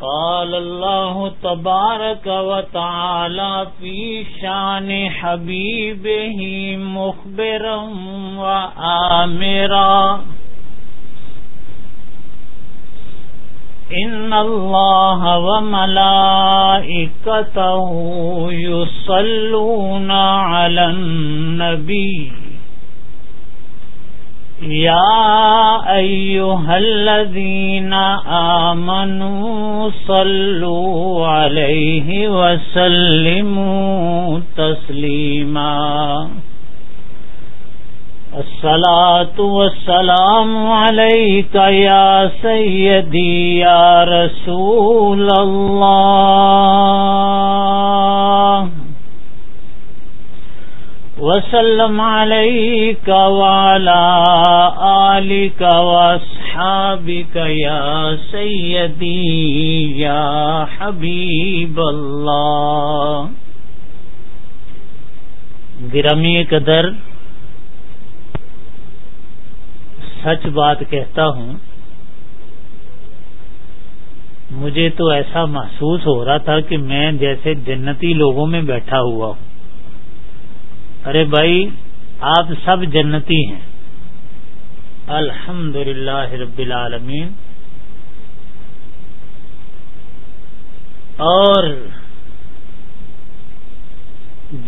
قال الله تبارك وتعالى في شان حبيبه مخبرا وآمرا. إن الله وملائكته يصلون على النبي. يا أيها الذين آمنوا صلوا عليه وسلموا تسليما. الصلاة والسلام عليك يا سيدي يا رسول الله. وسلم عليك وعلى آلك واصحابك يا سيدي يا حبيب الله گرامی قدر، سچ بات کہتا ہوں، مجھے تو ایسا محسوس ہو رہا تھا کہ میں جیسے جنتی لوگوں میں بیٹھا ہوا ہوں۔ ارے بھائی، آپ سب جنتی ہیں۔ الحمد للہ رب العالمین۔ اور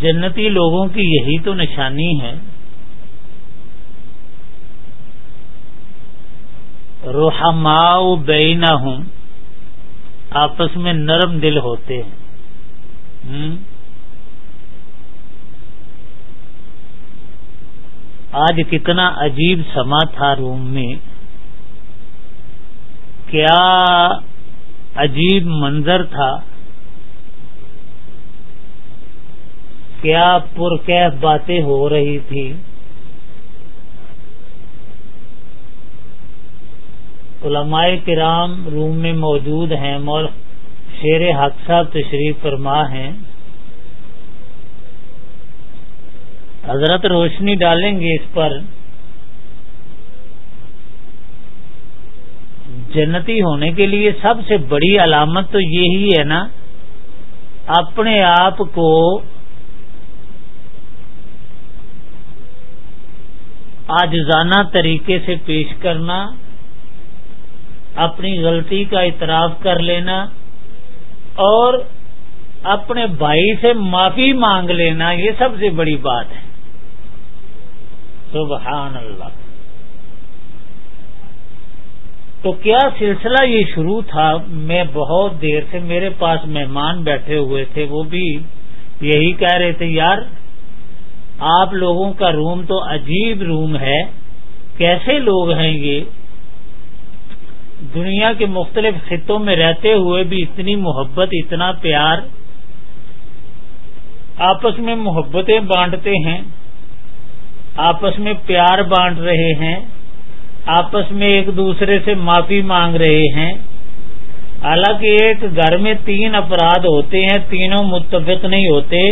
جنتی لوگوں کی یہی تو نشانی ہے۔ روحماؤ بینا ہوں آپس میں نرم دل ہوتے ہیں۔ آج کتنا عجیب سما تھا روم میں۔ کیا عجیب منظر تھا۔ کیا پرکیف باتیں ہو رہی تھی علماء کرام روم میں موجود ہیں مول شیر حق صاحب تشریف فرما ہیں۔ حضرت روشنی ڈالیں گے اس پر۔ جنتی ہونے کے لیے سب سے بڑی علامت تو یہی ہے نا، اپنے آپ کو آجزانہ طریقے سے پیش کرنا، اپنی غلطی کا اعتراف کر لینا، اور اپنے بھائی سے معافی مانگ لینا، یہ سب سے بڑی بات ہے۔ سبحان اللہ تو کیا سلسلہ یہ شروع تھا؟ میں بہت دیر سے میرے پاس مہمان بیٹھے ہوئے تھے، وہ بھی یہی کہہ رہے تھے، یار، آپ لوگوں کا روم تو عجیب روم ہے، کیسے لوگ ہیں یہ؟ دنیا کے مختلف خطوں میں رہتے ہوئے بھی اتنی محبت، اتنا پیار۔ آپس میں محبتیں بانٹتے ہیں۔ آپس میں پیار بانٹ رہے ہیں، آپس میں ایک دوسرے سے معافی مانگ رہے ہیں۔ حالانکہ ایک گھر میں تین افراد ہوتے ہیں، تینوں متفق نہیں ہوتے۔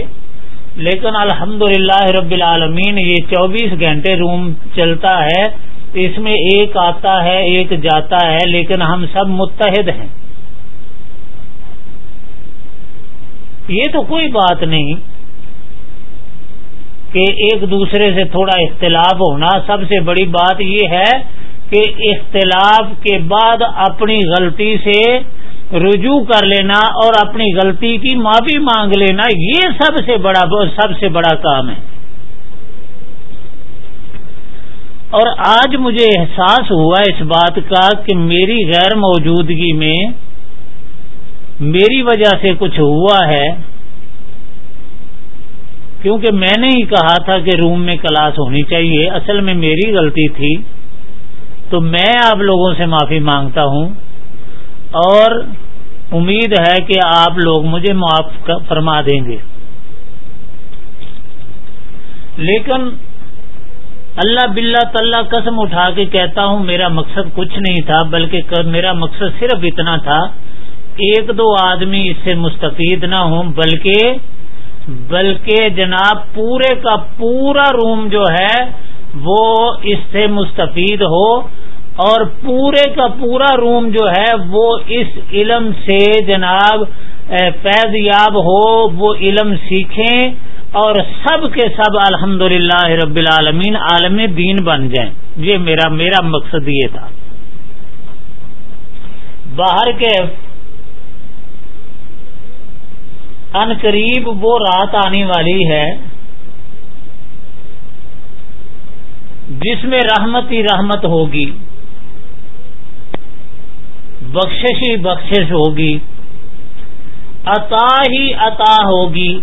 لیکن الحمد رب العالمین یہ چوبیس گھنٹے روم چلتا ہے، اس میں ایک آتا ہے، ایک جاتا ہے، لیکن ہم سب متحد ہیں۔ یہ تو کوئی بات نہیں۔ کہ ایک دوسرے سے تھوڑا اختلاف ہونا سب سے بڑی بات یہ ہے کہ اختلاف کے بعد اپنی غلطی سے رجوع کر لینا اور اپنی غلطی کی معافی مانگ لینا یہ سب سے بڑا سب سے بڑا کام ہے۔ اور آج مجھے احساس ہوا اس بات کا کہ میری غیر موجودگی میں میری وجہ سے کچھ ہوا ہے۔ کیونکہ میں نے ہی کہا تھا کہ روم میں کلاس ہونی چاہیے، اصل میں میری غلطی تھی۔ تو میں آپ لوگوں سے معافی مانگتا ہوں۔ اور امید ہے کہ آپ لوگ مجھے معاف فرما دیں گے۔ لیکن اللہ بلّہ طلّہ قسم اٹھا کے کہتا ہوں، میرا مقصد کچھ نہیں تھا، بلکہ میرا مقصد صرف اتنا تھا۔ ایک دو آدمی اس سے مستفید نہ ہوں، بلکہ بلکہ جناب پورے کا پورا روم جو ہے وہ اس سے مستفید ہو اور پورے کا پورا روم جو ہے وہ اس علم سے جناب فیض یاب ہو، وہ علم سیکھیں اور سب کے سب الحمد رب العالمین عالم دین بن جائیں۔ یہ میرا میرا مقصد یہ تھا۔ باہر کے ان قریب وہ رات آنے والی ہے جس میں رحمت ہی رحمت ہوگی، بخشش ہی بخشش ہوگی، عطا ہی عطا ہوگی۔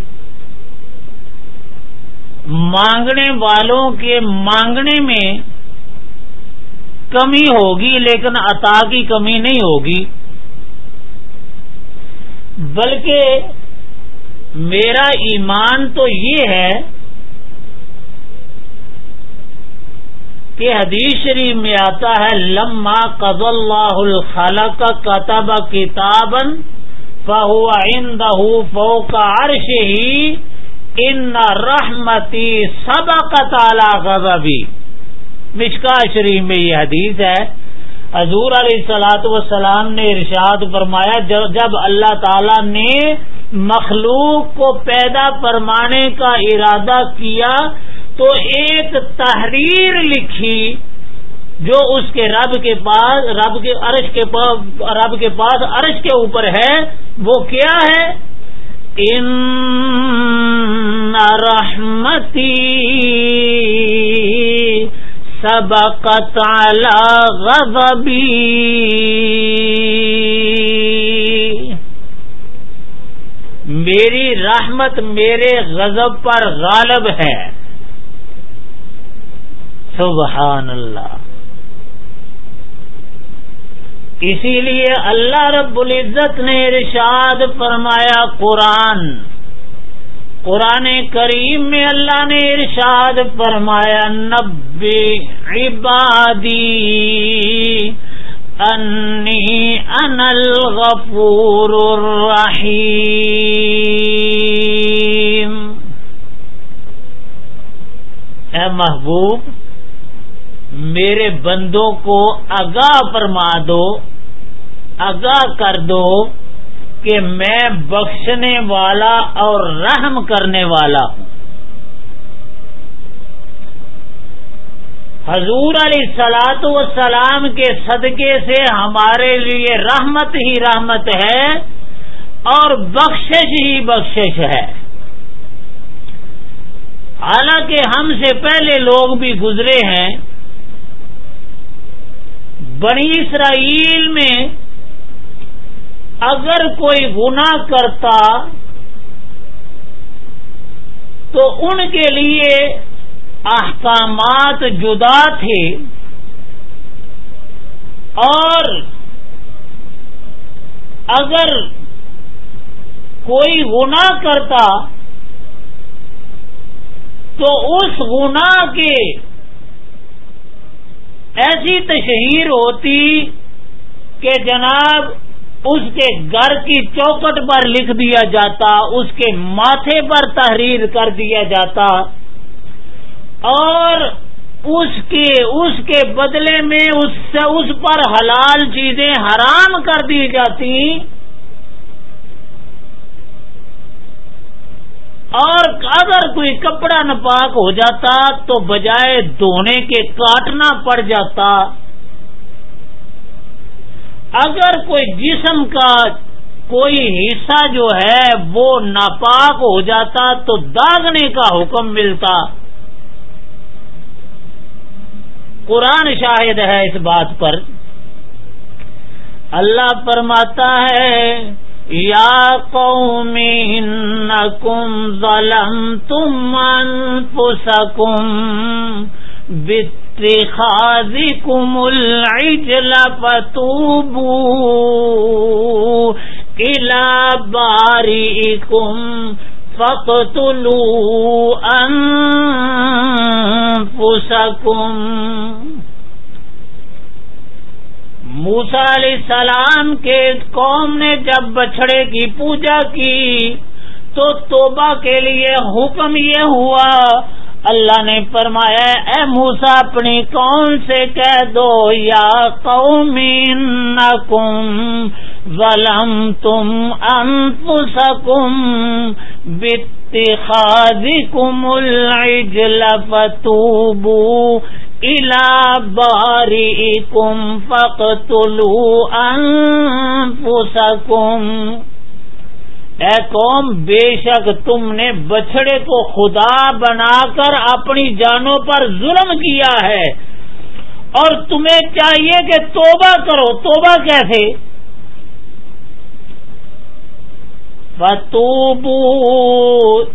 مانگنے والوں کے مانگنے میں کمی ہوگی، لیکن عطا کی کمی نہیں ہوگی۔ بلکہ میرا ایمان تو یہ ہے کہ حدیث شریف میں آتا ہے، لما قض اللہ الخلا کا کتب کتابن فہو عندہ فوق عرش ہی ان رحمتی سب کا تالا غضبی۔ مشکا شریف میں یہ حدیث ہے حضور علیہ سلاۃ وسلام نے ارشاد فرمایا، جب اللہ تعالی نے مخلوق کو پیدا فرمانے کا ارادہ کیا، تو ایک تحریر لکھی جو اس کے رب کے پاس، رب کے عرش کے پاس رب کے پاس عرش کے اوپر ہے، وہ کیا ہے؟ ان رحمتی سبقت على غضبی میری رحمت میرے غضب پر غالب ہے۔ سبحان اللہ۔ اسی لیے اللہ رب العزت نے ارشاد فرمایا، قرآن قرآن کریم میں اللہ نے ارشاد فرمایا، نبی عبادی، انی ان الغفور الرحیم۔ اے محبوب، میرے بندوں کو آگاہ فرما دو، آگاہ کر دو۔ کہ میں بخشنے والا اور رحم کرنے والا ہوں۔ حضور علیہ سلاط و سلام کے صدقے سے ہمارے لیے رحمت ہی رحمت ہے اور بخشش ہی بخشش ہے۔ حالانکہ ہم سے پہلے لوگ بھی گزرے ہیں، بنی اسرائیل میں اگر کوئی گناہ کرتا تو ان کے لیے احکامات جدا تھے اور اگر کوئی گناہ کرتا تو اس گناہ کے ایسی تشہیر ہوتی کہ جناب اس کے گھر کی چوکٹ پر لکھ دیا جاتا، اس کے ماتھے پر تحریر کر دیا جاتا۔ اور اس کے اس کے بدلے میں اس سے، اس پر حلال چیزیں حرام کر دی جاتی۔ اور اگر کوئی کپڑا نپاک ہو جاتا تو بجائے دھونے کے کاٹنا پڑ جاتا۔ اگر کوئی جسم کا کوئی حصہ جو ہے وہ ناپاک ہو جاتا تو داغنے کا حکم ملتا۔ قرآن شاہد ہے اس بات پر۔ اللہ فرماتا ہے، یا قوم انکم ظلمتم انفسکم باتخاذکم العجل فتوبو الى بارئکم فقتلوا انفسکم موسا علیہ السلام کے قوم نے جب بچڑے کی پوجا کی تو توبہ کے لیے حکم یہ ہوا اللہ نے فرمایا اے موسا اپنی کون سے کہہ دو، یا قوم نکم ولم تم انفسکم باتخاذکم العجل فتوبوا الى بارئکم فقتلوا انفسکم اے قوم، بے شک تم نے بچڑے کو خدا بنا کر اپنی جانوں پر ظلم کیا ہے۔ اور تمہیں چاہیے کہ توبہ کرو۔ توبہ کیسے؟ فتوبو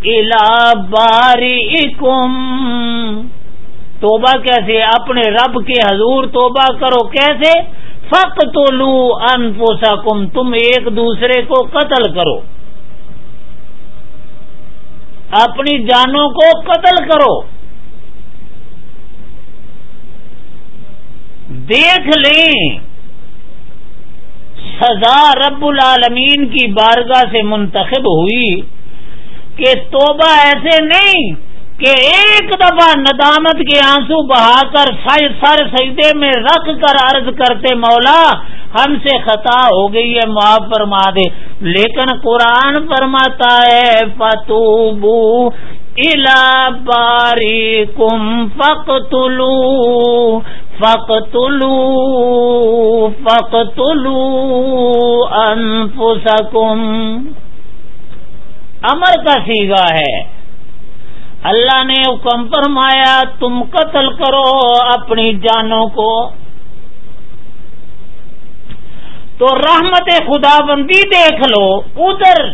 الا باری توبہ کیسے؟ اپنے رب کے حضور توبہ کرو۔ کیسے؟ فق تو لو ان تم ایک دوسرے کو قتل کرو۔ اپنی جانوں کو قتل کرو۔ دیکھ لیں۔ سزا رب العالمین کی بارگاہ سے منتخب ہوئی کہ توبہ ایسے نہیں کہ ایک دفعہ ندامت کے آنسو بہا کر سر سجدے میں رکھ کر عرض کرتے، مولا ہم سے خطا ہو گئی ہے، معاف فرما دے۔ لیکن قرآن فرماتا ہے فتوبو الا باری کم فق تلو فق تلو تلو امر کا سیگا ہے اللہ نے حکم فرمایا، تم قتل کرو اپنی جانوں کو۔ تو رحمت خدا بندی دیکھ لو، ادھر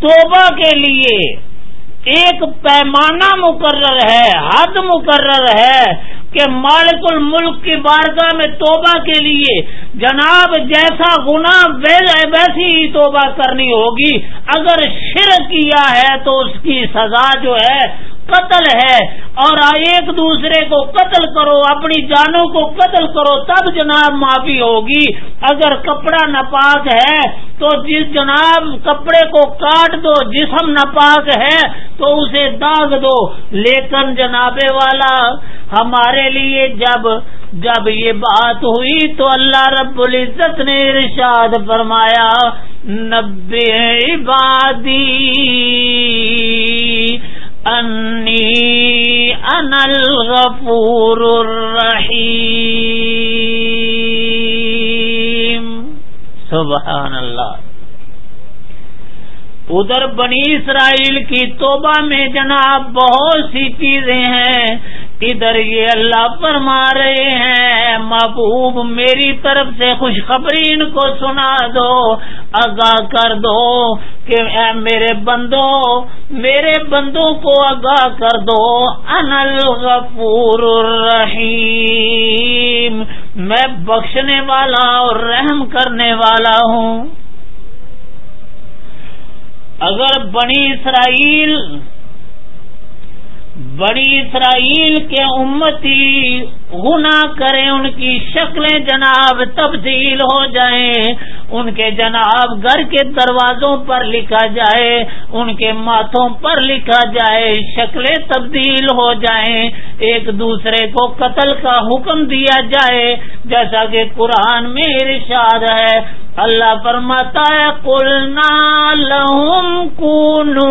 توبہ کے لیے ایک پیمانہ مقرر ہے، حد مقرر ہے کہ مالک الملک کی بارگاہ میں توبہ کے لیے جناب جیسا گنا ویسی ہی توبہ کرنی ہوگی۔ اگر شرک کیا ہے تو اس کی سزا جو ہے قتل ہے اور ایک دوسرے کو قتل کرو، اپنی جانوں کو قتل کرو، تب جناب معافی ہوگی۔ اگر کپڑا ناپاک ہے تو جس جناب کپڑے کو کاٹ دو، جسم ناپاک ہے تو اسے داغ دو۔ لیکن جناب والا، ہمارے لیے جب جب یہ بات ہوئی تو اللہ رب العزت نے ارشاد فرمایا نبے عبادی۔ انی ان الغفور الرحیم سبحان اللہ. ادھر بنی اسرائیل کی توبہ میں جناب بہت سی چیزیں ہیں۔ ادھر یہ اللہ فرما رہے ہیں، محبوب میری طرف سے خوشخبری ان کو سنا دو، آگاہ کر دو کہ اے میرے بندوں میرے بندوں کو آگاہ کر دو۔ انل غفور الرحیم، میں بخشنے والا اور رحم کرنے والا ہوں۔ اگر بنی اسرائیل بڑی اسرائیل کے امتی گنا کریں، ان کی شکلیں جناب تبدیل ہو جائیں، ان کے جناب گھر کے دروازوں پر لکھا جائے، ان کے ماتھوں پر لکھا جائے، شکلیں تبدیل ہو جائیں، ایک دوسرے کو قتل کا حکم دیا جائے، جیسا کہ قرآن میں ارشاد ہے اللہ فرماتا ہے کل لہم کونو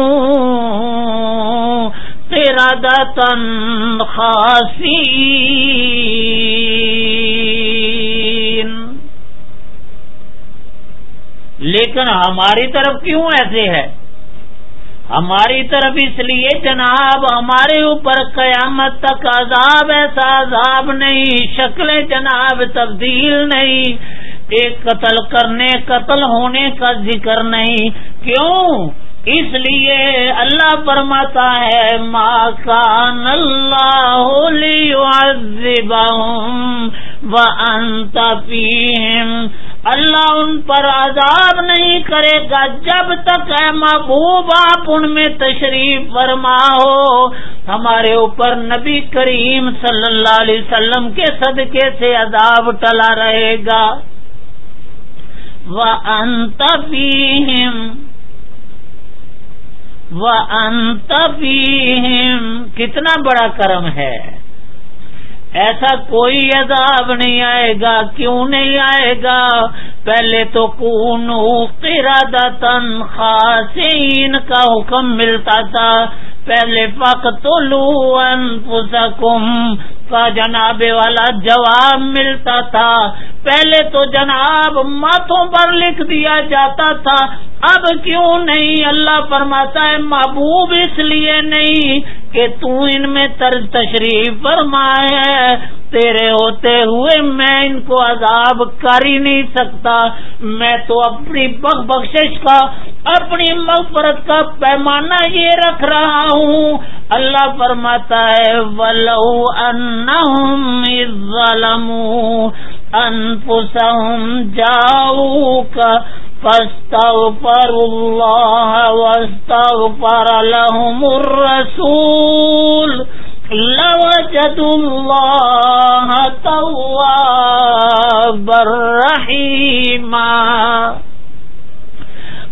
خاصی لیکن ہماری طرف کیوں ایسے ہے؟ ہماری طرف اس لیے جناب، ہمارے اوپر قیامت تک عذاب، ایسا عذاب نہیں، شکلیں جناب تبدیل نہیں۔ ایک قتل کرنے، قتل ہونے کا ذکر نہیں۔ کیوں؟ اس لیے اللہ فرماتا ہے ماں کان اللہ اللہ ان پر عذاب نہیں کرے گا جب تک اے محبوب آپ ان میں تشریف فرما ہو ہمارے اوپر نبی کریم صلی اللہ علیہ وسلم کے صدقے سے عذاب ٹلا رہے گا۔ وہ انت وہ کتنا بڑا کرم ہے۔ ایسا کوئی عذاب نہیں آئے گا، کیوں نہیں آئے گا؟ پہلے تو کون ارادہ خاصین کا حکم ملتا تھا۔ پہلے پک تو لو کا جناب والا جواب ملتا تھا۔ پہلے تو جناب ماتھوں پر لکھ دیا جاتا تھا۔ اب کیوں نہیں اللہ فرماتا ہے محبوب اس لیے نہیں کہ تو ان میں تر تشریف فرمائے تیرے ہوتے ہوئے میں ان کو عذاب کر ہی نہیں سکتا۔ میں تو اپنی بخ بخشش کا، اپنی مغفرت کا پیمانہ یہ رکھ رہا ہوں۔ اللہ فرماتا ہے، ولو انہم ظلم انفسهم جاؤوك فاستغفر الله واستغفر لهم الرسول. لوجدوا الله توابا رحيما.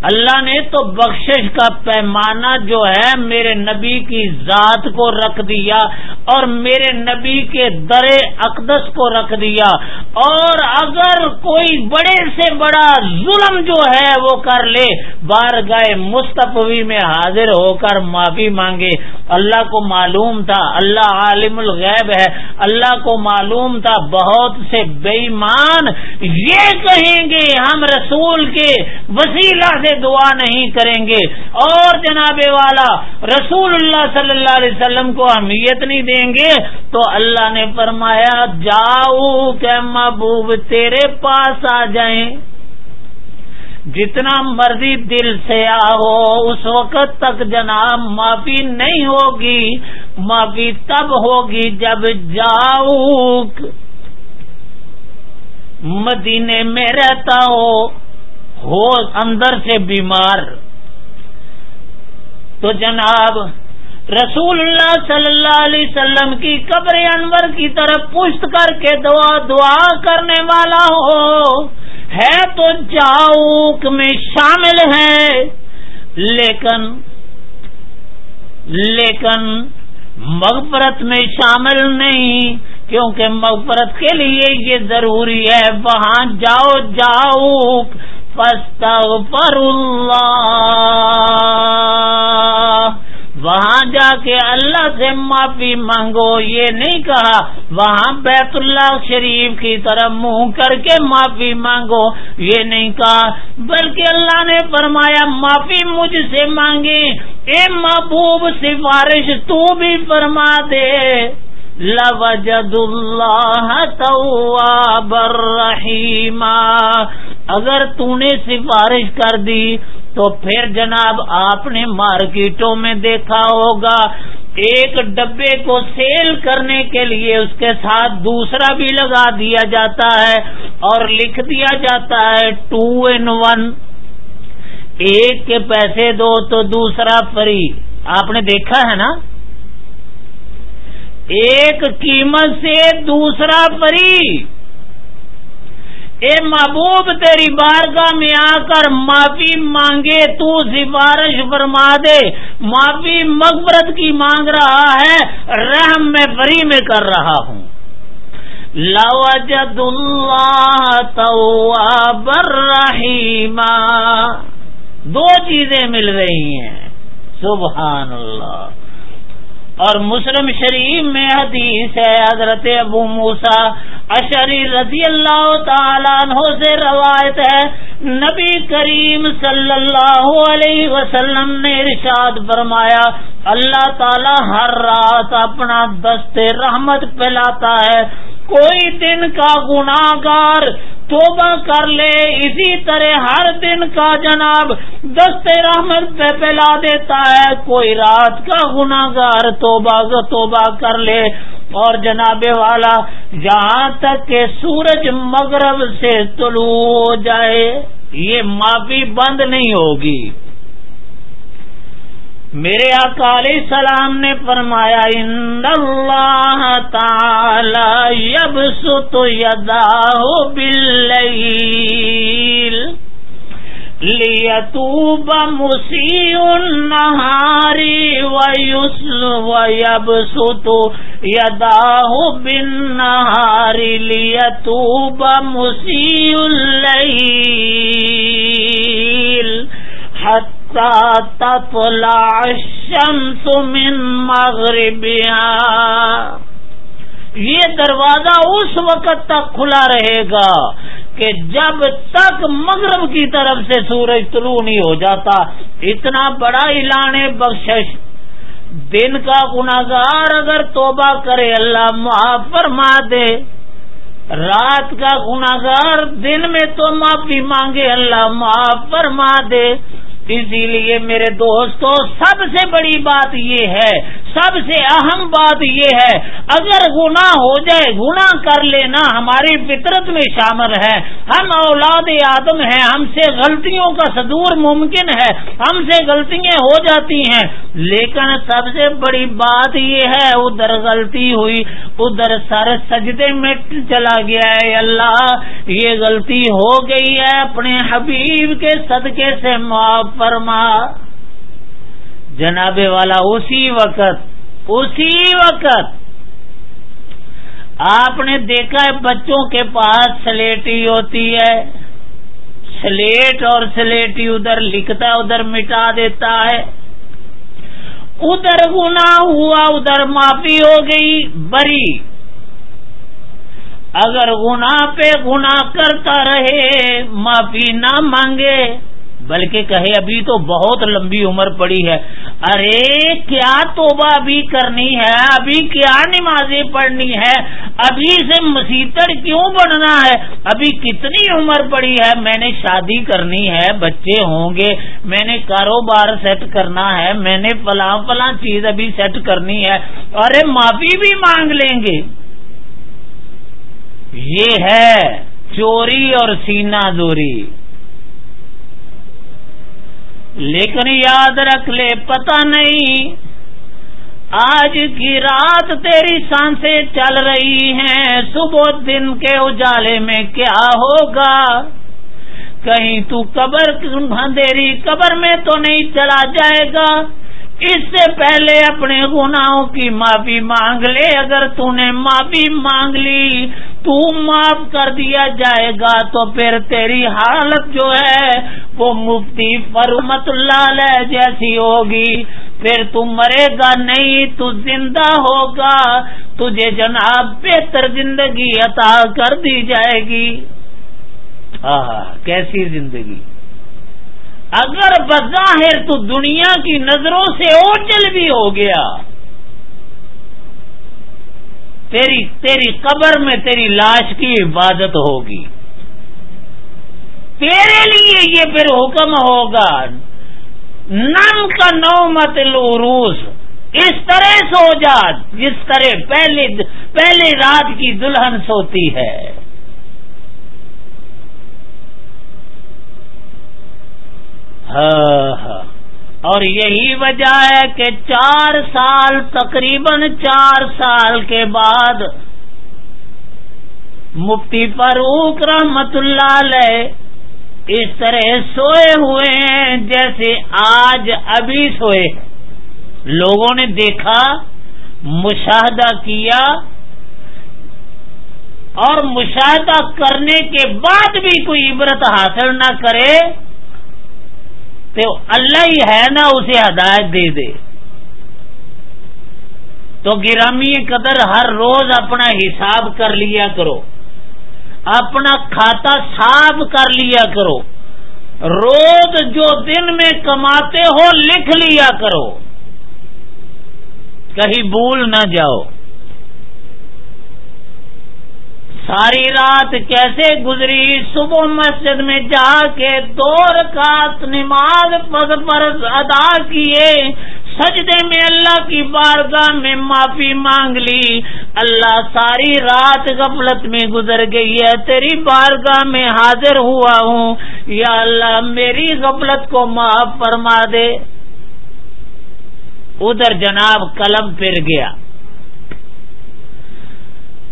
اللہ نے تو بخشش کا پیمانہ جو ہے میرے نبی کی ذات کو رکھ دیا اور میرے نبی کے در اقدس کو رکھ دیا اور اگر کوئی بڑے سے بڑا ظلم جو ہے وہ کر لے بار گائے مستفی میں حاضر ہو کر معافی مانگے۔ اللہ کو معلوم تھا، اللہ عالم الغیب ہے۔ اللہ کو معلوم تھا، بہت سے بے ایمان یہ کہیں گے، ہم رسول کے وسیلہ سے دعا نہیں کریں گے۔ اور جناب والا، رسول اللہ صلی اللہ علیہ وسلم کو اہمیت نہیں دیں گے۔ تو اللہ نے فرمایا، جاؤ کہ محبوب تیرے پاس آ جائیں۔ جتنا مرضی دل سے آو اس وقت تک جناب معافی نہیں ہوگی۔ معافی تب ہوگی جب جاؤ۔ مدینے میں رہتا ہو۔ ہو اندر سے بیمار۔ تو جناب، رسول اللہ صلی اللہ علیہ وسلم کی قبر انور کی طرف پشت کر کے دعا دعا کرنے والا ہو۔ ہے تو جاؤک میں شامل ہے۔ لیکن لیکن مغفرت میں شامل نہیں، کیونکہ مغفرت کے لیے یہ ضروری ہے۔ وہاں جاؤ جاؤ فاستغفر اللہ وہاں جا کے اللہ سے معافی مانگو، یہ نہیں کہا، وہاں بیت اللہ شریف کی طرف منہ کر کے معافی مانگو، یہ نہیں کہا، بلکہ اللہ نے فرمایا، معافی مجھ سے مانگی۔ اے محبوب سفارش، تو بھی فرما دے۔ لوجد اللہ تواب الرحیمہ اگر تو نے سفارش کر دی تو پھر جناب آپ نے مارکیٹوں میں دیکھا ہوگا، ایک ڈبے کو سیل کرنے کے لیے اس کے ساتھ دوسرا بھی لگا دیا جاتا ہے اور لکھ دیا جاتا ہے ٹو ان ون۔ ایک کے پیسے دو تو دوسرا فری۔ آپ نے دیکھا ہے نا؟ ایک قیمت سے دوسرا فری۔ اے محبوب تیری بارگاہ میں آ کر معافی مانگے، تو سفارش فرما دے۔ معافی مغبرت کی مانگ رہا ہے، رحم میں فری میں کر رہا ہوں۔ لوجد اللہ تواب الرحیم دو چیزیں مل رہی ہیں۔ سبحان اللہ۔ اور مسلم شریف میں حدیث ہے، حضرت ابو موسا اشری رضی اللہ تعالیٰ عنہ سے روایت ہے۔ نبی کریم صلی اللہ علیہ وسلم نے ارشاد فرمایا، اللہ تعالی ہر رات اپنا دست رحمت پھیلاتا ہے۔ کوئی دن کا گناگار توبہ کر لے، اسی طرح ہر دن کا جناب دست رحمت پہ پلا دیتا ہے۔ کوئی رات کا گناگار توبہ توبہ کر لے۔ اور جناب والا، جہاں تک کہ سورج مغرب سے طلوع ہو جائے، یہ معافی بند نہیں ہوگی۔ میرے اکال سلام نے فرمایا، ان اللہ تعالی یبسط یداہ باللیل لیتوب مسیع النہاری ویسل ویبسط یداہ بالنہاری لیتوب مسیع اللیل حتی تطلع الشمس من مغربها. یہ دروازہ اس وقت تک کھلا رہے گا کہ جب تک مغرب کی طرف سے سورج طلوع نہیں ہو جاتا، اتنا بڑا اعلان بخشش۔ دن کا گناگار اگر توبہ کرے، اللہ معاف فرما دے۔ رات کا گناگار دن میں تو معافی مانگے، اللہ معاف فرما دے۔ اسی لیے میرے دوستو، سب سے بڑی بات یہ ہے، سب سے اہم بات یہ ہے، اگر گناہ ہو جائے، گناہ کر لینا ہماری فطرت میں شامل ہے۔ ہم اولاد آدم ہیں، ہم سے غلطیوں کا صدور ممکن ہے، ہم سے غلطیاں ہو جاتی ہیں۔ لیکن سب سے بڑی بات یہ ہے، ادھر غلطی ہوئی، ادھر سر سجدے میں چلا گیا ہے۔ اللہ، یہ غلطی ہو گئی ہے، اپنے حبیب کے صدقے سے معاف فرما۔ جناب والا، اسی وقت اسی وقت آپ نے دیکھا ہے بچوں کے پاس سلیٹی ہوتی ہے۔ سلیٹ اور سلیٹی ادھر لکھتا، ادھر مٹا دیتا ہے۔ ادھر گنا ہوا، ادھر معافی ہو گئی۔ بری۔ اگر گنا پہ گنا کرتا رہے، معافی نہ مانگے۔ بلکہ کہے ابھی تو بہت لمبی عمر پڑی ہے۔ ارے، کیا توبہ ابھی کرنی ہے؟ ابھی کیا نمازیں پڑھنی ہے؟ ابھی سے مسیطر کیوں بننا ہے؟ ابھی کتنی عمر پڑی ہے؟ میں نے شادی کرنی ہے، بچے ہوں گے، میں نے کاروبار سیٹ کرنا ہے، میں نے فلاں فلاں چیز ابھی سیٹ کرنی ہے۔ ارے، معافی بھی مانگ لیں گے۔ یہ ہے چوری اور سینا دوری لیکن یاد رکھ لے پتا نہیں۔ آج کی رات تیری سانسیں چل رہی ہیں، صبح دن کے اجالے میں کیا ہوگا؟ کہیں تو قبر، اندھیری قبر میں تو نہیں چلا جائے گا۔ اس سے پہلے اپنے گناہوں کی معافی مانگ لے۔ اگر تو نے معافی مانگ لی، تو معاف کر دیا جائے گا۔ تو پھر تیری حالت جو ہے، وہ مفتی فرمت اللہ جیسی ہوگی۔ پھر تو مرے گا نہیں، تو زندہ ہوگا۔ تجھے جناب بہتر زندگی عطا کر دی جائے گی۔ ہاں کیسی زندگی؟ اگر بظاہر تو دنیا کی نظروں سے اوچل بھی ہو گیا، تیری تیری قبر میں تیری لاش کی عبادت ہوگی۔ تیرے لیے یہ پھر حکم ہوگا نم کا نو مت لوروس اس طرح سو جا، جس طرح پہلے پہلے رات کی دلہن سوتی ہے ہاں ہاں ہاں۔ اور یہی وجہ ہے کہ چار سال، تقریباً چار سال کے بعد مفتی فاروق رحمت اللہ علیہ اس طرح سوئے ہوئے ہیں جیسے آج ابھی سوئے لوگوں نے دیکھا، مشاہدہ کیا اور مشاہدہ کرنے کے بعد بھی کوئی عبرت حاصل نہ کرے۔ تو اللہ ہی ہے نا اسے ہدایت دے دے۔ تو گرامی قدر ہر روز اپنا حساب کر لیا کرو۔ اپنا کھاتا صاف کر لیا کرو۔ روز جو دن میں کماتے ہو، لکھ لیا کرو۔ کہیں بھول نہ جاؤ۔ ساری رات کیسے گزری؟ صبح مسجد میں جا کے دو رکعت نماز پر ادا کیے۔ سجدے میں اللہ کی بارگاہ میں معافی مانگ لی۔ اللہ ساری رات غفلت میں گزر گئی ہے۔ تیری بارگاہ میں حاضر ہوا ہوں۔ یا اللہ میری غفلت کو معاف فرما دے۔ ادھر جناب قلم پھر گیا۔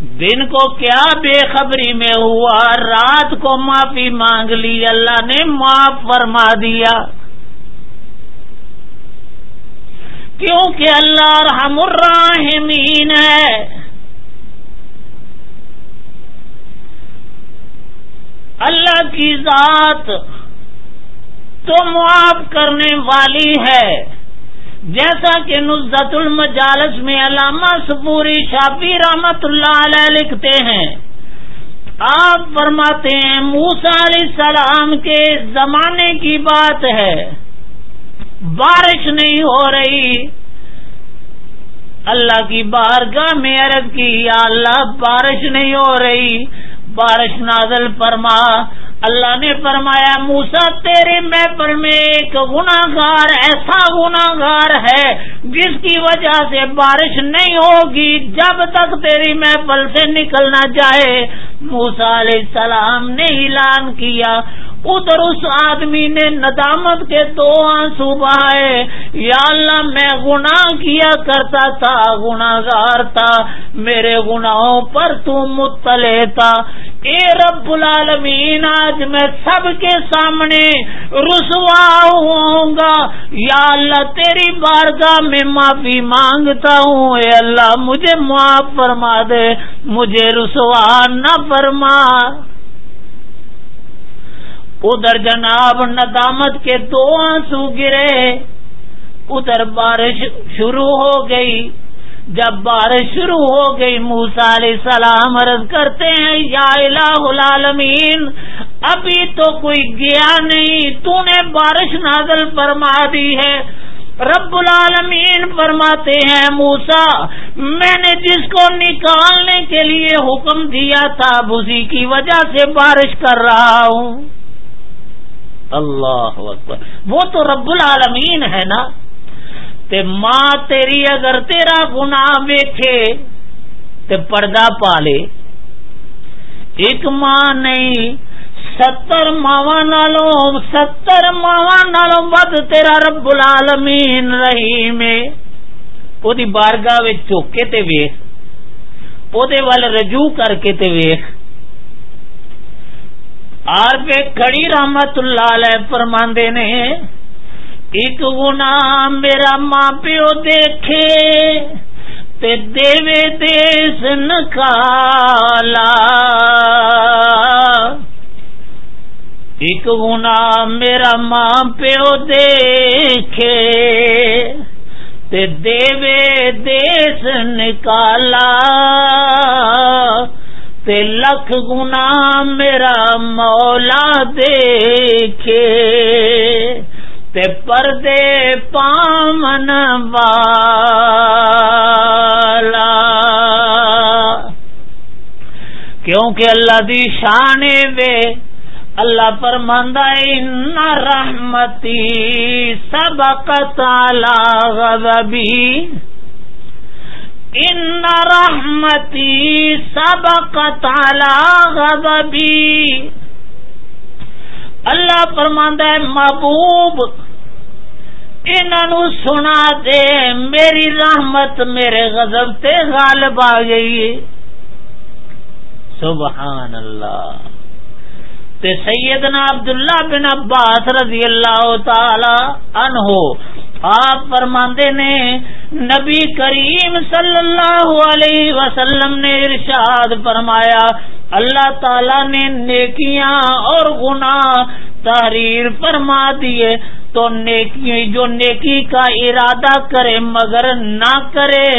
دن کو کیا بے خبری میں ہوا؟ رات کو معافی مانگ لی، اللہ نے معاف فرما دیا۔ کیونکہ اللہ رحم الراحمین ہے۔ اللہ کی ذات تو معاف کرنے والی ہے۔ جیسا کہ نزت المجالس میں علامہ سپوری شافی رحمت اللہ علیہ لکھتے ہیں، آپ فرماتے ہیں موسا علیہ السلام کے زمانے کی بات ہے۔ بارش نہیں ہو رہی۔ اللہ کی بارگاہ میں عرض کی، یا اللہ، بارش نہیں ہو رہی۔ بارش نازل فرما اللہ نے فرمایا موسا تیرے محفل میں ایک گناگار ایسا گناگار ہے جس کی وجہ سے بارش نہیں ہوگی جب تک تیری محفل سے نکلنا چاہے موسا علیہ السلام نے اعلان کیا۔ ادھر اس آدمی نے ندامت کے دو آنسو بہائے۔ یا اللہ، میں گناہ کیا کرتا تھا گناگار تھا۔ میرے گناہوں پر تو مطلع تھا۔ اے رب العالمین، آج میں سب کے سامنے رسوا ہوں گا۔ یا اللہ، تیری بارگاہ میں معافی مانگتا ہوں، اے اللہ مجھے معاف فرما دے، مجھے رسوا نہ فرما۔ ادھر جناب ندامت کے دو آنسو گرے، ادھر بارش شروع ہو گئی۔ جب بارش شروع ہو گئی موسا علیہ السلام عرض کرتے ہیں، یا الہ العالمین، ابھی تو کوئی گیا نہیں، تو نے بارش نازل فرما دی ہے۔ رب العالمین فرماتے ہیں موسا میں نے جس کو نکالنے کے لیے حکم دیا تھا، اسی کی وجہ سے بارش کر رہا ہوں۔ اللہ اکبر۔ وہ تو رب العالمین ہے نا؟ تے ماں تیری اگر تیرا گنا ویکھے، تے پردہ پالے۔ ایک ماں نہیں ستر ماوا نالوں ستر ماوا نالوں ود تیرا رب العالمین رہی میں وہ بارگاہ چوکے تے ویخ وہ رجوع کر کے تے ویخ آر پہ کڑی رحمت اللہ علیہ فرماندے نے، ایک گنا میرا ماں پیو دیکھے، تے دیوے دیس نکالا۔ ایک گنا میرا ماں پیو دیکھے تے دیوے دیس نکالا تے لکھ گنا میرا مولا دیکھے تے پردے پامن والا کیونکہ اللہ دی شان وے اللہ پر ماندہ ان رحمتی سبقت غضبی ان رحمتی سب کالا غضبی اللہ فرماندا ہے، محبوب، انہوں سنا دے، میری رحمت میرے غضب تے غالب آ گئی سبحان اللہ۔ تے سیدنا عبداللہ بن عباس رضی اللہ تعالی عنہ، آپ فرماندے نے، نبی کریم صلی اللہ علیہ وسلم نے ارشاد فرمایا، اللہ تعالی نے نیکیاں اور گناہ تحریر فرما دیے۔ تو نیکی، جو نیکی کا ارادہ کرے مگر نہ کرے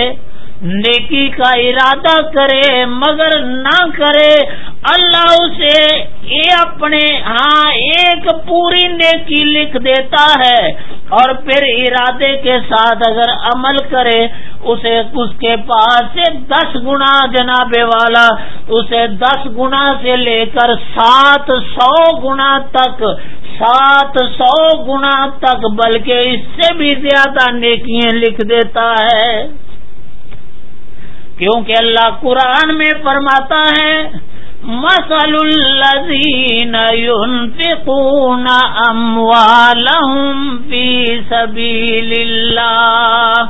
نیکی کا ارادہ کرے، مگر نہ کرے، اللہ اسے یہ اپنے ہاں ایک پوری نیکی لکھ دیتا ہے۔ اور پھر ارادے کے ساتھ اگر عمل کرے، اسے اس کے پاس سے دس گنا جناب والا، اسے دس گنا سے لے کر سات سو گنا تک، سات سو گنا تک، بلکہ اس سے بھی زیادہ نیکیاں لکھ دیتا ہے۔ کیونکہ اللہ قرآن میں فرماتا ہے مسل الذین ينفقون اموالهم في سبيل الله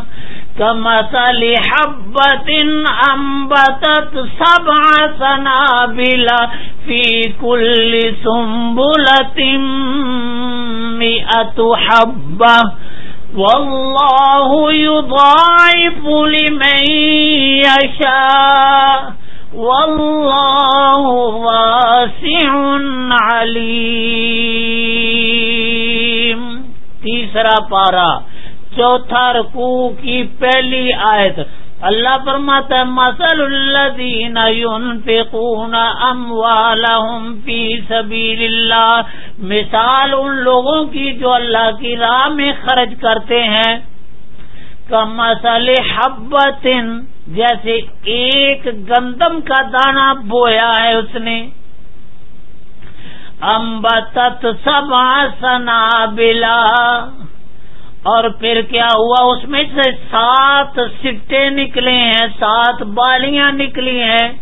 كمثل حبة أنبتت سبع سنابل في كل سنبلة مئة حبة والله يضاعف لمن يشاء والله واسع عليم تیسرا پارا چوتھا رکوع کی پہلی آیت اللہ فرماتا ہے مسل الذین ينفقون اموالهم فی سبیل اللہ مثال ان لوگوں کی جو اللہ کی راہ میں خرچ کرتے ہیں کمسل حبت جیسے ایک گندم کا دانہ بویا ہے اس نے۔ امبت سب سنا بلا اور پھر کیا ہوا؟ اس میں سے سات سٹے نکلے ہیں، سات بالیاں نکلی ہیں۔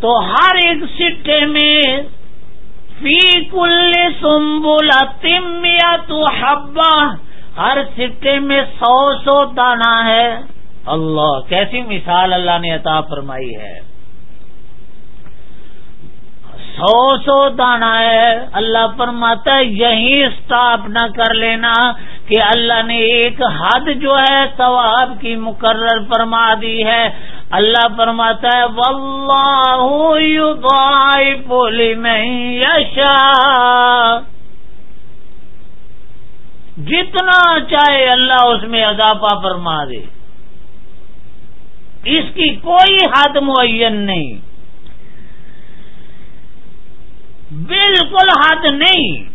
تو ہر ایک سٹے میں فی کل سمبولا تم یا تو ہبا ہر سٹے میں سو سو دانا ہے۔ اللہ، کیسی مثال اللہ نے عطا فرمائی ہے۔ سو سو دانا ہے۔ اللہ فرماتا ہے، یہی اسٹاپ نہ کر لینا کہ اللہ نے ایک حد جو ہے ثواب کی مقرر فرما دی ہے۔ اللہ فرماتا ہے بولی میں یشا جتنا چاہے اللہ اس میں اضافہ فرما دے۔ اس کی کوئی حد معین نہیں۔ بالکل حد نہیں۔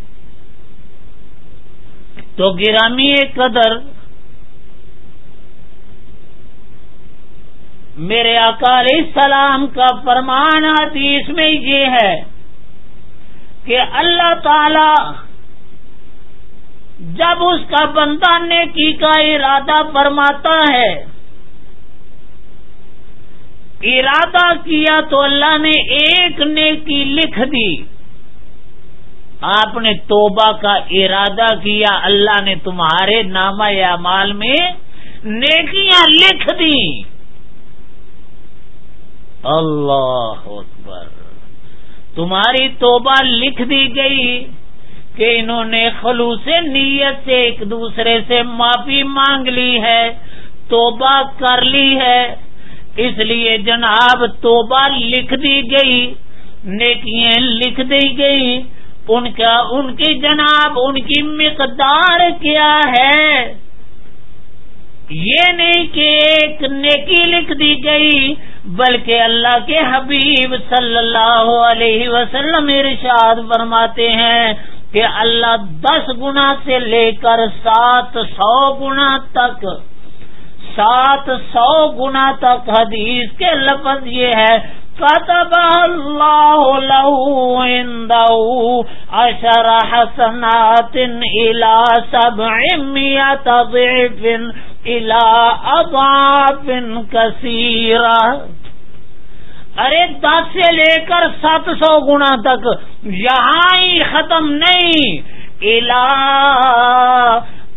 تو گرامی قدر میرے اکال السلام کا فرمان حدیث میں یہ ہے کہ اللہ تعالی جب اس کا بندہ نیکی کا ارادہ فرماتا ہے، ارادہ کیا تو اللہ نے ایک نیکی لکھ دی۔ آپ نے توبہ کا ارادہ کیا، اللہ نے تمہارے نامہ یا مال میں نیکیاں لکھ دی اللہ اکبر۔ تمہاری توبہ لکھ دی گئی کہ انہوں نے خلوص نیت سے ایک دوسرے سے معافی مانگ لی ہے، توبہ کر لی ہے۔ اس لیے جناب توبہ لکھ دی گئی، نیکیاں لکھ دی گئی۔ ان کا ان کی جناب ان کی مقدار کیا ہے؟ یہ نہیں کہ ایک نیکی لکھ دی گئی، بلکہ اللہ کے حبیب صلی اللہ علیہ وسلم ارشاد فرماتے ہیں کہ اللہ دس گنا سے لے کر سات سو گنا تک، سات سو گنا تک حدیث کے لفظ یہ ہے كتب الله له عنده عشر حسنات إلى سبعمية ضعف إلى أضعاف كثيرة۔ ارے دس سے لے کر سات سو گنا تک یہاں ہی ختم نہیں۔ الا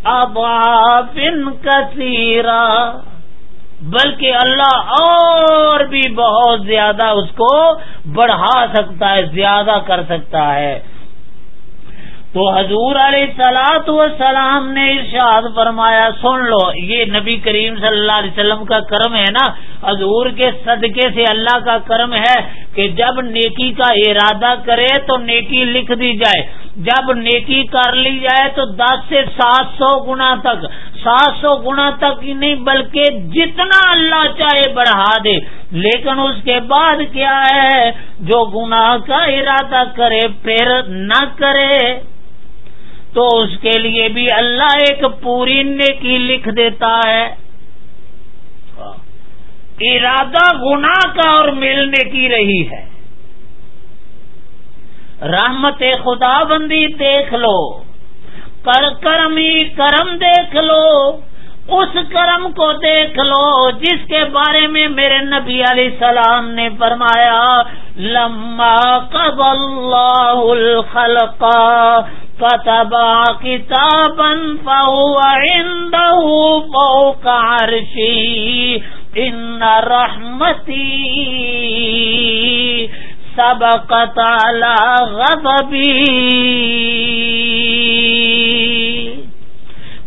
ابن کثیرہ بلکہ اللہ اور بھی بہت زیادہ اس کو بڑھا سکتا ہے، زیادہ کر سکتا ہے۔ تو حضور علیہ سلاد و سلام نے ارشاد فرمایا، سن لو، یہ نبی کریم صلی اللہ علیہ وسلم کا کرم ہے نا، حضور کے صدقے سے اللہ کا کرم ہے کہ جب نیکی کا ارادہ کرے تو نیکی لکھ دی جائے، جب نیکی کر لی جائے تو دس سے سات سو گنا تک، سات سو گنا تک ہی نہیں، بلکہ جتنا اللہ چاہے بڑھا دے۔ لیکن اس کے بعد کیا ہے؟ جو گناہ کا ارادہ کرے، پھر نہ کرے۔ تو اس کے لیے بھی اللہ ایک پوری نیکی لکھ دیتا ہے۔ ارادہ گنا کا اور ملنے کی رہی ہے۔ رحمت خدا بندی دیکھ لو، کر کرمی کرم دیکھ لو۔ اس کرم کو دیکھ لو جس کے بارے میں میرے نبی علیہ السلام نے فرمایا، لما قبل اللہ الخلق كتب كتابا فهو عنده فوق عرشي إن رحمتي سبقت على غضبي۔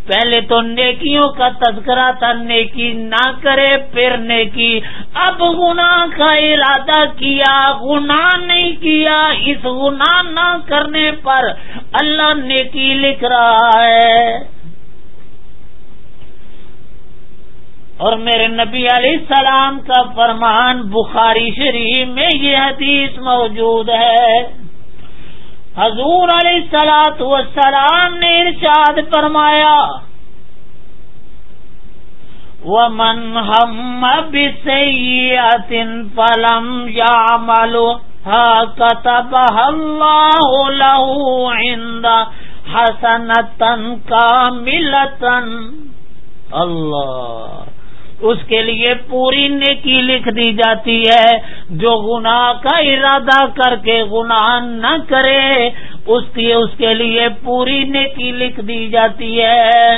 پہلے تو نیکیوں کا تذکرہ تھا، نیکی نہ کرے پھر نیکی۔ اب گناہ کا ارادہ کیا، گناہ نہیں کیا، اس گناہ نہ کرنے پر اللہ نیکی لکھ رہا ہے۔ اور میرے نبی علیہ السلام کا فرمان بخاری شریف میں یہ حدیث موجود ہے۔ حضور علیہ سلاد وسلام نے ارشاد فرمایا وہ من ہم بسیتن پلم یا ملو کتب اللہ لہو عند حسنتن کا ملتن اللہ اس کے لیے پوری نیکی لکھ دی جاتی ہے۔ جو گناہ کا ارادہ کر کے گناہ نہ کرے، اس کی اس کے لیے پوری نیکی لکھ دی جاتی ہے۔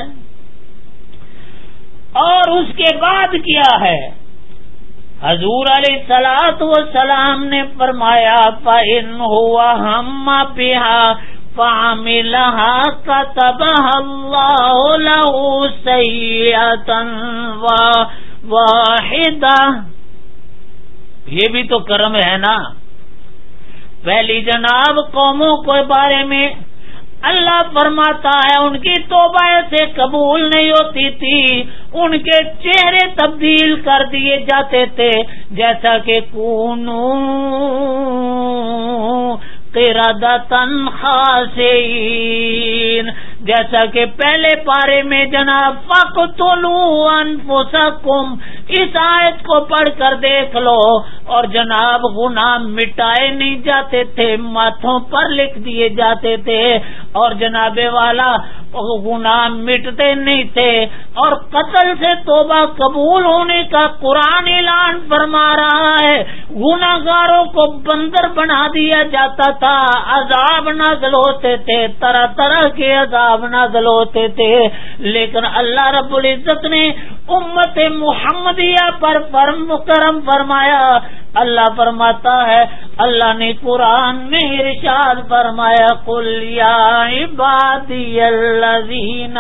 اور اس کے بعد کیا ہے؟ حضور علیہ سلاد و سلام نے فرمایا پن ہوا ہم پیا كتب الله له سيئة واحدة یہ بھی تو کرم ہے نا۔ پہلی جناب قوموں کے بارے میں اللہ فرماتا ہے، ان کی توبہ سے قبول نہیں ہوتی تھی۔ ان کے چہرے تبدیل کر دیے جاتے تھے، جیسا کہ کون کونو خاسین جیسا کہ پہلے پارے میں جناب فق انفسکم اس آیت کو پڑھ کر دیکھ لو۔ اور جناب گناہ مٹائے نہیں جاتے تھے، ماتھوں پر لکھ دیے جاتے تھے۔ اور جناب والا گناہ مٹتے نہیں تھے۔ اور قتل سے توبہ قبول ہونے کا قرآن اعلان فرما رہا ہے۔ گناگاروں کو بندر بنا دیا جاتا تھا، عذاب نازل ہوتے تھے، طرح طرح کے عذاب۔ نازل ہوتے تھے۔ لیکن اللہ رب العزت نے امت محمدیہ پر فرم کرم فرمایا۔ اللہ فرماتا ہے، اللہ نے قرآن میں ارشاد فرمایا کل یا عبادی الذین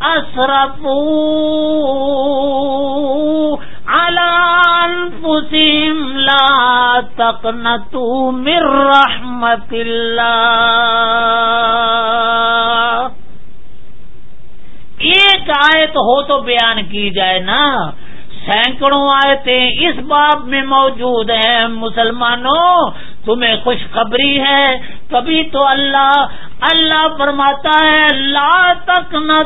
اسرفوا على انفسهم لا تقنطوا من رحمت اللہ۔ ایک آیت ہو تو بیان کی جائے نا۔ سینکڑوں آیتیں اس باب میں موجود ہیں۔ مسلمانوں، تمہیں خوشخبری ہے۔ کبھی تو اللہ اللہ فرماتا ہے، لا تک نہ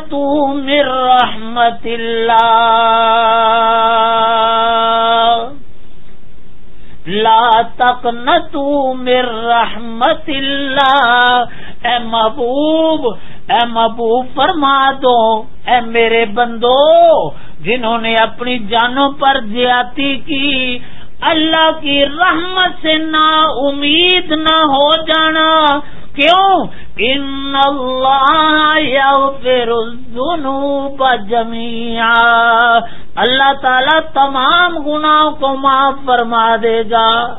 مر رحمت اللہ۔ لا تک نہ رحمت اللہ۔ اے محبوب اے محبوب فرما دو۔ اے میرے بندو، جنہوں نے اپنی جانوں پر زیادتی کی، اللہ کی رحمت سے نا امید نہ ہو جانا۔ کیوں؟ ان اللہ الذنوب جميعا اللہ تعالی تمام گناہوں کو معاف فرما دے گا۔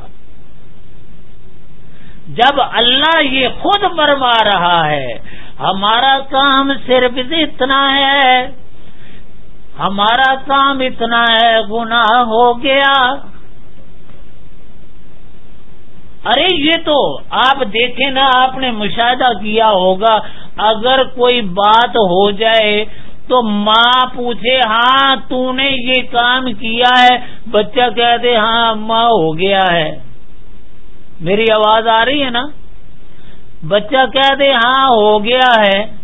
جب اللہ یہ خود فرما رہا ہے، ہمارا کام صرف اتنا ہے۔ ہمارا کام اتنا ہے، گناہ ہو گیا۔ ارے یہ تو آپ دیکھیں نا، آپ نے مشاہدہ کیا ہوگا۔ اگر کوئی بات ہو جائے تو ماں پوچھے ہاں تو نے یہ کام کیا ہے؟ بچہ کہتے ہاں اماں ہو گیا ہے۔ میری آواز آ رہی ہے نا؟ بچہ کہتے ہاں ہو گیا ہے۔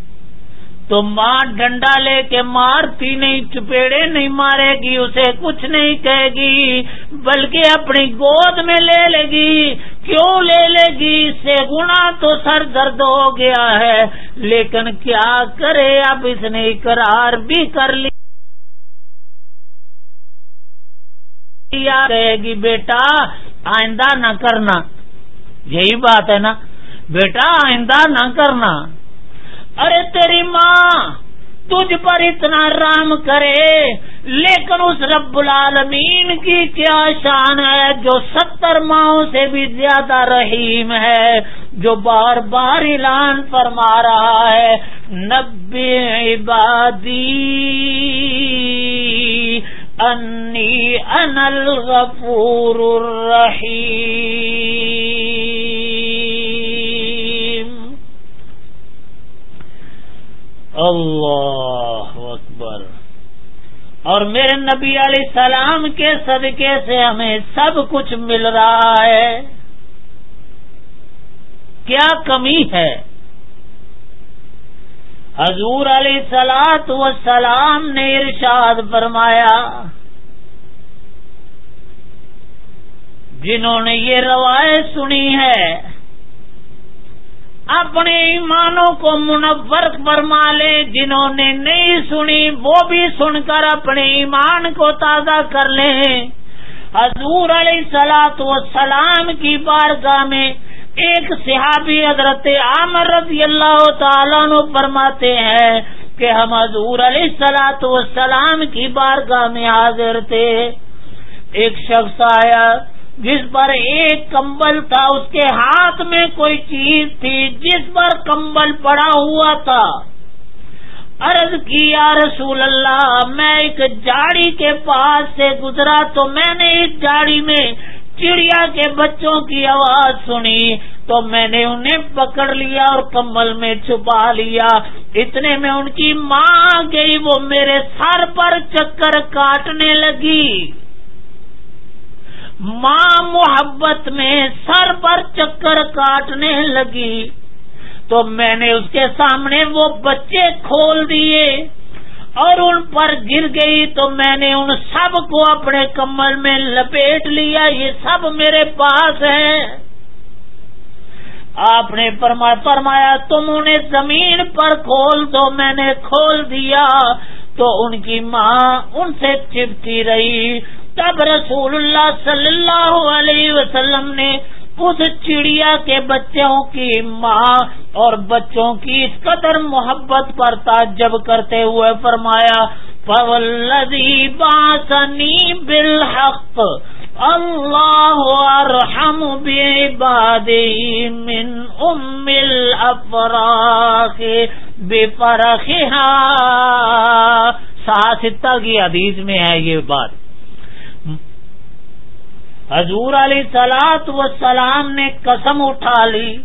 تو ماں ڈنڈا لے کے مارتی نہیں، چپیڑے نہیں مارے گی، اسے کچھ نہیں کہے گی، بلکہ اپنی گود میں لے لے گی۔ کیوں لے لے گی؟ اس سے گنا تو سر درد ہو گیا ہے۔ لیکن کیا کرے؟ اب اس نے اقرار بھی کر لی کہے گی؟ بیٹا، آئندہ نہ کرنا۔ یہی بات ہے نا۔ بیٹا، آئندہ نہ کرنا۔ ارے تیری ماں، تجھ پر اتنا رام کرے، لیکن اس رب العالمین کی کیا شان ہے جو ستر ماؤں سے بھی زیادہ رحیم ہے، جو بار بار اعلان فرما رہا ہے، نبی عبادی، انی ان الغفور الرحیم۔ اللہ اکبر۔ اور میرے نبی علیہ السلام کے صدقے سے ہمیں سب کچھ مل رہا ہے۔ کیا کمی ہے؟ حضور علیہ سلاد و سلام نے ارشاد فرمایا، جنہوں نے یہ روایت سنی ہے اپنے ایمانوں کو منور فرما لے، جنہوں نے نہیں سنی، وہ بھی سن کر اپنے ایمان کو تازہ کر لیں حضور علیہ سلاط و سلام کی بارگاہ میں ایک صحابی حضرت عامر رضی اللہ تعالیٰ نو فرماتے ہیں کہ ہم حضور علیہ سلاط و سلام کی بارگاہ میں حاضر تھے۔ ایک شخص آیا جس پر ایک کمبل تھا، اس کے ہاتھ میں کوئی چیز تھی، جس پر کمبل پڑا ہوا تھا۔ عرض کی، یا رسول اللہ، میں ایک جاڑی کے پاس سے گزرا تو میں نے اس جاڑی میں چڑیا کے بچوں کی آواز سنی، تو میں نے انہیں پکڑ لیا اور کمبل میں چھپا لیا۔ اتنے میں ان کی ماں گئی، وہ میرے سر پر چکر کاٹنے لگی۔ ماں محبت میں سر پر چکر کاٹنے لگی تو میں نے اس کے سامنے وہ بچے کھول دیے اور ان پر گر گئی تو میں نے ان سب کو اپنے کمل میں لپیٹ لیا، یہ سب میرے پاس ہیں۔ آپ نے فرمایا، تم انہیں زمین پر کھول دو، میں نے کھول دیا تو ان کی ماں ان سے چپتی رہی۔ تب رسول اللہ صلی اللہ علیہ وسلم نے اس چڑیا کے بچوں کی ماں اور بچوں کی اس قدر محبت پر تعجب کرتے ہوئے فرمایا فولدی باسنی بالحق اللہ ارحم بعبادی من ام الافراخ بفرخها۔ ساستہ کی حدیث میں ہے یہ بات۔ حضور علیہ سلاد و سلام نے قسم اٹھا لی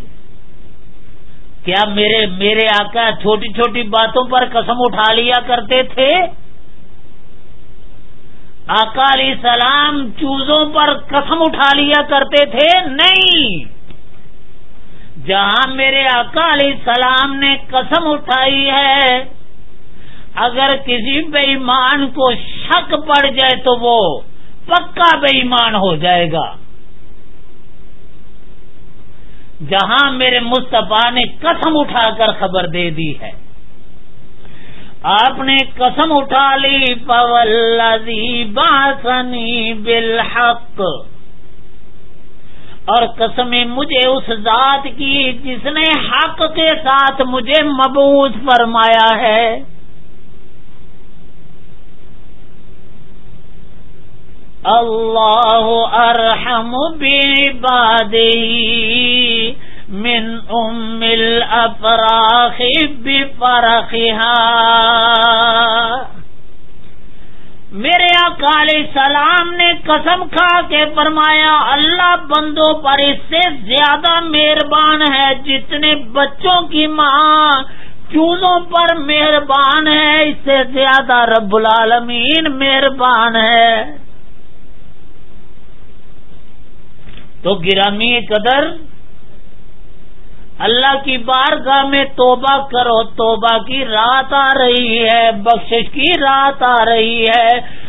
کیا میرے میرے آقا چھوٹی چھوٹی باتوں پر قسم اٹھا لیا کرتے تھے۔ آقا علیہ السلام چوزوں پر قسم اٹھا لیا کرتے تھے۔ نہیں۔ جہاں میرے آقا علیہ السلام نے قسم اٹھائی ہے، اگر کسی بے ایمان کو شک پڑ جائے تو وہ پکا بے ایمان ہو جائے گا۔ جہاں میرے مصطفیٰ نے قسم اٹھا کر خبر دے دی ہے۔ آپ نے قسم اٹھا لی پولزی باسنی بالحق۔ اور قسمیں مجھے اس ذات کی جس نے حق کے ساتھ مجھے مبوض فرمایا ہے۔ اللہ ارحم بعباده من ام الافراخ بفرخها میرے اکال سلام نے قسم کھا کے فرمایا، اللہ بندوں پر اس سے زیادہ مہربان ہے جتنے بچوں کی ماں چوزوں پر مہربان ہے، اس سے زیادہ رب العالمین مہربان ہے۔ تو گرامی قدر اللہ کی بارگاہ میں توبہ کرو، توبہ کی رات آ رہی ہے، بخشش کی رات آ رہی ہے۔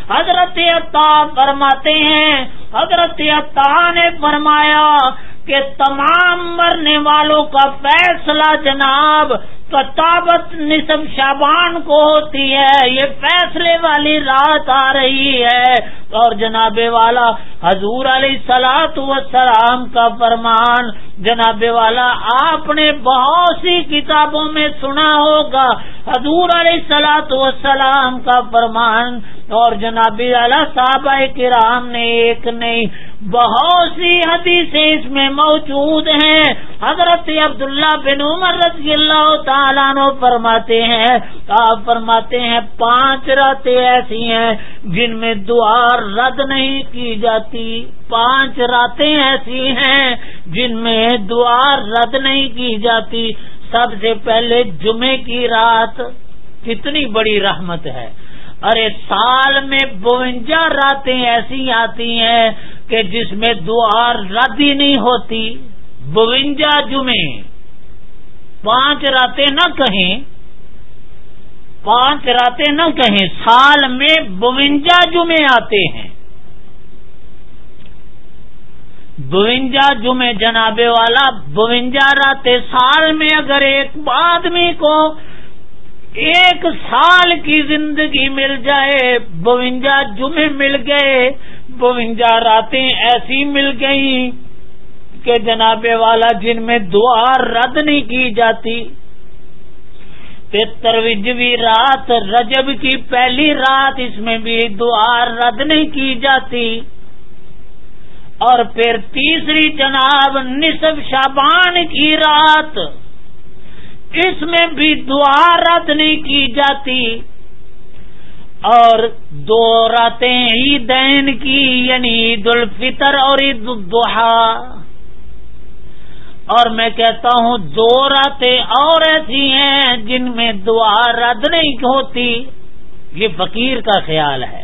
حضرت عطا فرماتے ہیں، حضرت عطا نے فرمایا کہ تمام مرنے والوں کا فیصلہ جناب کتابت نصب شابان کو ہوتی ہے، یہ فیصلے والی رات آ رہی ہے۔ اور جناب والا حضور علیہ سلاۃ وسلام کا فرمان، جناب والا آپ نے بہت سی کتابوں میں سنا ہوگا۔ حضور علیہ سلاۃ وسلام کا فرمان، اور جناب والا صحابہ کرام نے ایک نہیں، بہت سی حدیثیں اس میں موجود ہیں۔ حضرت عبداللہ بن عمر رضی اللہ تعالیٰ نو فرماتے ہیں۔ آپ فرماتے ہیں، پانچ راتیں ایسی ہیں جن میں دعا رد نہیں کی جاتی۔ پانچ راتیں ایسی ہیں جن میں دعا رد نہیں کی جاتی۔ سب سے پہلے جمعے کی رات۔ کتنی بڑی رحمت ہے۔ ارے، سال میں بونجا راتیں ایسی آتی ہیں کہ جس میں دعا رد ہی نہیں ہوتی۔ بونجا جمعے۔ پانچ راتیں نہ کہیں، پانچ راتیں نہ کہیں، سال میں بونجا جمعے آتے ہیں۔ بونجا جمعے جنابے والا بونجا راتیں سال میں اگر ایک آدمی کو ایک سال کی زندگی مل جائے بونجا جمعے مل گئے بونجا راتیں ایسی مل گئی کہ جناب والا جن میں دعا رد نہیں کی جاتی۔ تروجوی رات، رجب کی پہلی رات، اس میں بھی دعا رد نہیں کی جاتی۔ اور پھر تیسری جناب، نصف شابان کی رات، اس میں بھی دعا رد نہیں کی جاتی۔ اور دو راتیں عیدین کی یعنی عید الفطر اور عید الضحا اور میں کہتا ہوں دو راتیں اور ایسی ہیں جن میں دعا رد نہیں ہوتی۔ یہ فقیر کا خیال ہے۔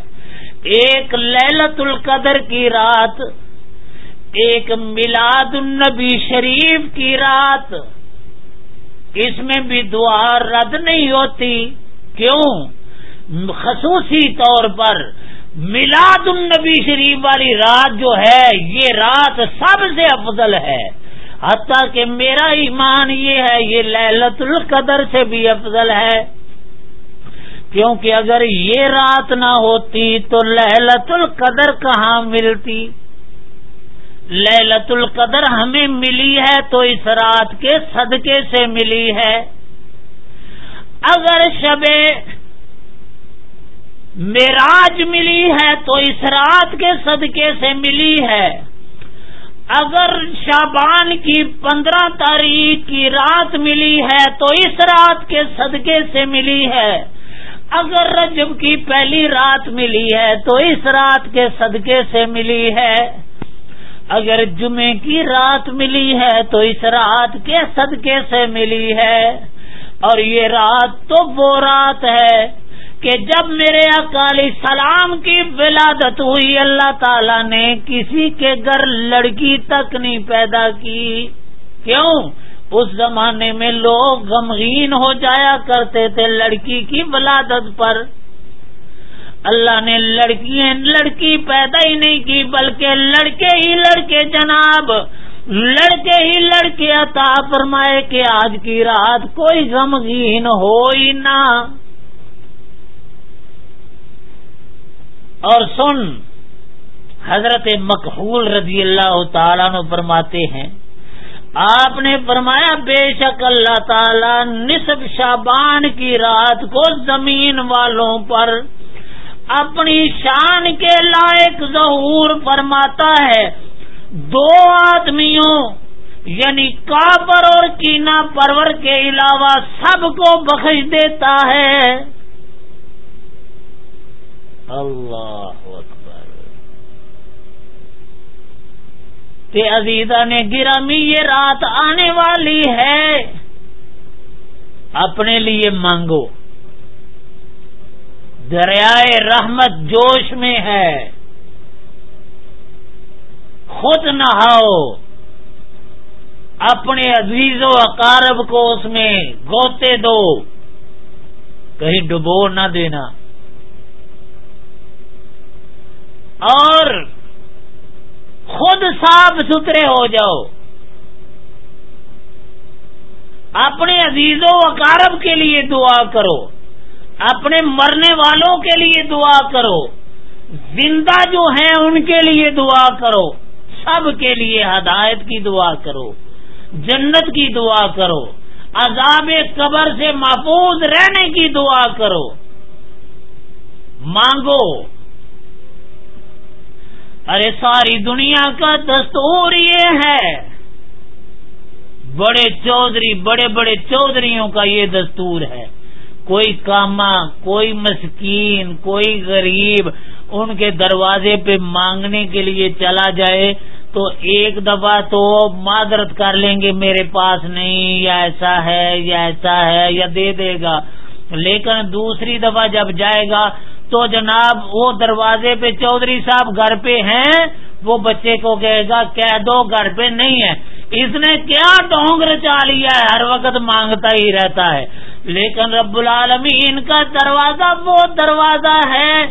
ایک للت القدر کی رات، ایک میلاد النبی شریف کی رات۔ اس میں بھی دعا رد نہیں ہوتی۔ کیوں؟ خصوصی طور پر میلاد النبی شریف والی رات جو ہے، یہ رات سب سے افضل ہے۔ حتیٰ کہ میرا ایمان یہ ہے، یہ للت القدر سے بھی افضل ہے۔ کیونکہ اگر یہ رات نہ ہوتی تو للت القدر کہاں ملتی؟ للت القدر ہمیں ملی ہے تو اس رات کے صدقے سے ملی ہے۔ اگر شب میراج ملی ہے تو اس رات کے صدقے سے ملی ہے۔ اگر شابان کی پندرہ تاریخ کی رات ملی ہے تو اس رات کے صدقے سے ملی ہے۔ اگر رجب کی پہلی رات ملی ہے تو اس رات کے صدقے سے ملی ہے۔ اگر جمعے کی رات ملی ہے تو اس رات کے صدقے سے ملی ہے۔ اور یہ رات تو وہ رات ہے کہ جب میرے اکالی سلام کی ولادت ہوئی، اللہ تعالی نے کسی کے گھر لڑکی تک نہیں پیدا کی۔ کیوں؟ اس زمانے میں لوگ غمگین ہو جایا کرتے تھے لڑکی کی ولادت پر۔ اللہ نے لڑکی لڑکی پیدا ہی نہیں کی، بلکہ لڑکے ہی لڑکے، جناب۔ لڑکے ہی لڑکے عطا فرمائے کہ آج کی رات کوئی غمگین ہو ہی نہ۔ اور سن، حضرت مقبول رضی اللہ تعالیٰ نے فرماتے ہیں، آپ نے فرمایا، بے شک اللہ تعالی نصف شابان کی رات کو زمین والوں پر اپنی شان کے لائق ظہور فرماتا ہے۔ دو آدمیوں یعنی کابر اور کینا پرور کے علاوہ سب کو بخش دیتا ہے۔ اللہ اکبر۔ کہ عزیزہ نے گرامی یہ رات آنے والی ہے۔ اپنے لیے مانگو۔ دریائے رحمت جوش میں ہے۔ خود نہاؤ۔ اپنے عزیز و اقارب کو اس میں گوتے دو۔ کہیں ڈبو نہ دینا۔ اور خود صاف ستھرے ہو جاؤ۔ اپنے عزیز و اقارب کے لیے دعا کرو۔ اپنے مرنے والوں کے لیے دعا کرو۔ زندہ جو ہیں ان کے لیے دعا کرو۔ سب کے لیے ہدایت کی دعا کرو۔ جنت کی دعا کرو۔ عذاب قبر سے محفوظ رہنے کی دعا کرو۔ مانگو۔ ارے ساری دنیا کا دستور یہ ہے۔ بڑے چودھری، بڑے بڑے چودھریوں کا یہ دستور ہے۔ کوئی کاما کوئی مسکین، کوئی غریب ان کے دروازے پہ مانگنے کے لیے چلا جائے تو ایک دفعہ تو معذرت کر لیں گے، میرے پاس نہیں یا ایسا ہے یا ایسا ہے یا دے دے گا۔ لیکن دوسری دفعہ جب جائے گا تو جناب وہ دروازے پہ چودھری صاحب گھر پہ ہیں، وہ بچے کو کہے گا، کہہ دو گھر پہ نہیں ہے۔ اس نے کیا ڈونگ رچا لیا ہے؟ ہر وقت مانگتا ہی رہتا ہے۔ لیکن رب العالمین کا دروازہ وہ دروازہ ہے،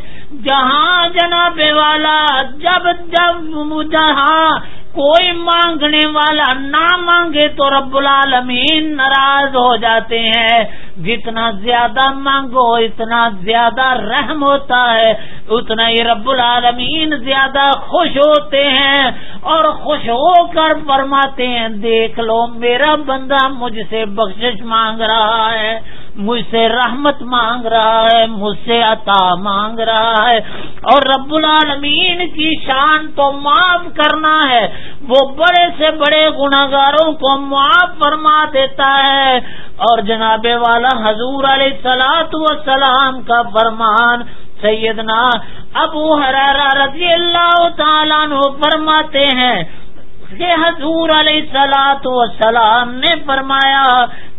جہاں جناب والا، جب جب جہاں کوئی مانگنے والا نہ مانگے تو رب العالمین ناراض ہو جاتے ہیں۔ جتنا زیادہ مانگو، اتنا زیادہ رحم ہوتا ہے۔ اتنا ہی رب العالمین زیادہ خوش ہوتے ہیں اور خوش ہو کر فرماتے ہیں، دیکھ لو، میرا بندہ مجھ سے بخشش مانگ رہا ہے۔ مجھ سے رحمت مانگ رہا ہے، مجھ سے عطا مانگ رہا ہے۔ اور رب العالمین کی شان تو معاف کرنا ہے۔ وہ بڑے سے بڑے گناگاروں کو معاف فرما دیتا ہے۔ اور جناب والا حضور علیہ سلاط و سلام کا فرمان سیدنا ابو حرارہ رضی اللہ تعالیٰ فرماتے ہیں۔ کہ حضور علیہ سلاط و سلام نے فرمایا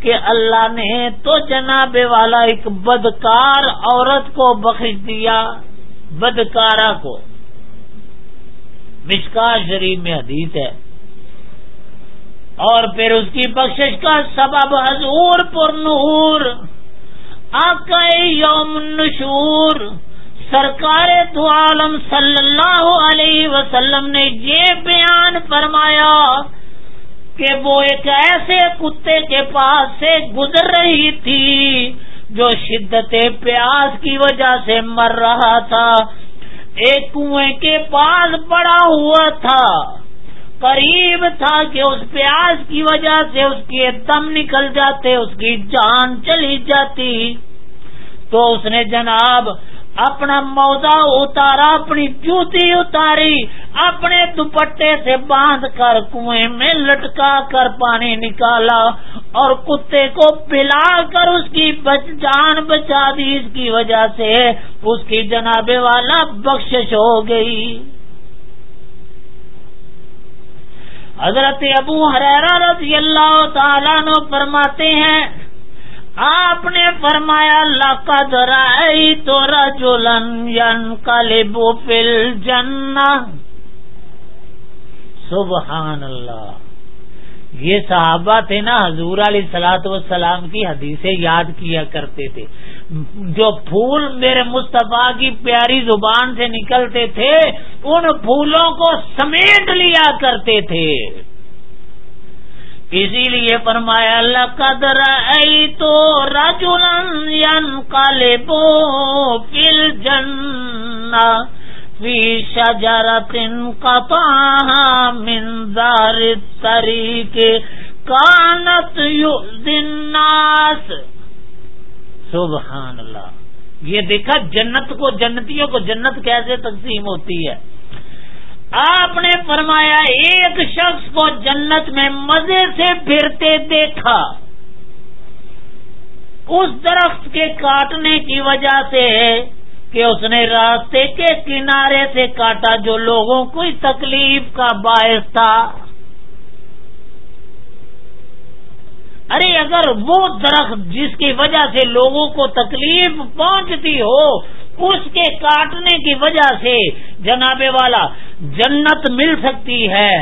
کہ اللہ نے تو جناب والا ایک بدکار عورت کو بخش دیا بدکارا کو۔ مشکا شریف میں حدیث ہے۔ اور پھر اس کی بخشش کا سبب حضور پر نور، آقا یوم نشور۔ سرکار تو عالم صلی اللہ علیہ وسلم نے یہ بیان فرمایا کہ وہ ایک ایسے کتے کے پاس سے گزر رہی تھی جو شدت پیاس کی وجہ سے مر رہا تھا۔ ایک کنویں کے پاس پڑا ہوا تھا۔ قریب تھا کہ اس پیاس کی وجہ سے اس کے دم نکل جاتے، اس کی جان چلی جاتی۔ تو اس نے جناب اپنا موزہ اتارا، اپنی جوتی اتاری، اپنے دوپٹے سے باندھ کر، کنویں میں لٹکا کر پانی نکالا اور کتے کو پلا کر اس کی بچ، جان بچا دی۔ اس کی وجہ سے اس کی جناب والا بخشش ہو گئی۔ حضرت ابو حرارہ رضی اللہ تعالیٰ نو فرماتے ہیں آپ نے فرمایا، لقد تو رجلن ينقلب في الجنة. سبحان اللہ۔ یہ صحابہ تھے نا، حضور علیہ سلاۃ والسلام کی حدیثیں یاد کیا کرتے تھے۔ جو پھول میرے مصطفیٰ کی پیاری زبان سے نکلتے تھے، ان پھولوں کو سمیٹ لیا کرتے تھے۔ اسی لیے فرمایا اللہ قدر ای تو راجولن کالے بو پل جن فی شجرتن قطعها من دار الطریق کانت الناس. سبحان اللہ، یہ دیکھا، جنت کو، جنتیوں کو جنت کیسے تقسیم ہوتی ہے؟ آپ نے فرمایا ایک شخص کو جنت میں مزے سے پھرتے دیکھا۔ اس درخت کے کاٹنے کی وجہ سے کہ اس نے راستے کے کنارے سے کاٹا جو لوگوں کو تکلیف کا باعث تھا۔ ارے، اگر وہ درخت جس کی وجہ سے لوگوں کو تکلیف پہنچتی ہو اس کے کاٹنے کی وجہ سے جناب والا جنت مل سکتی ہے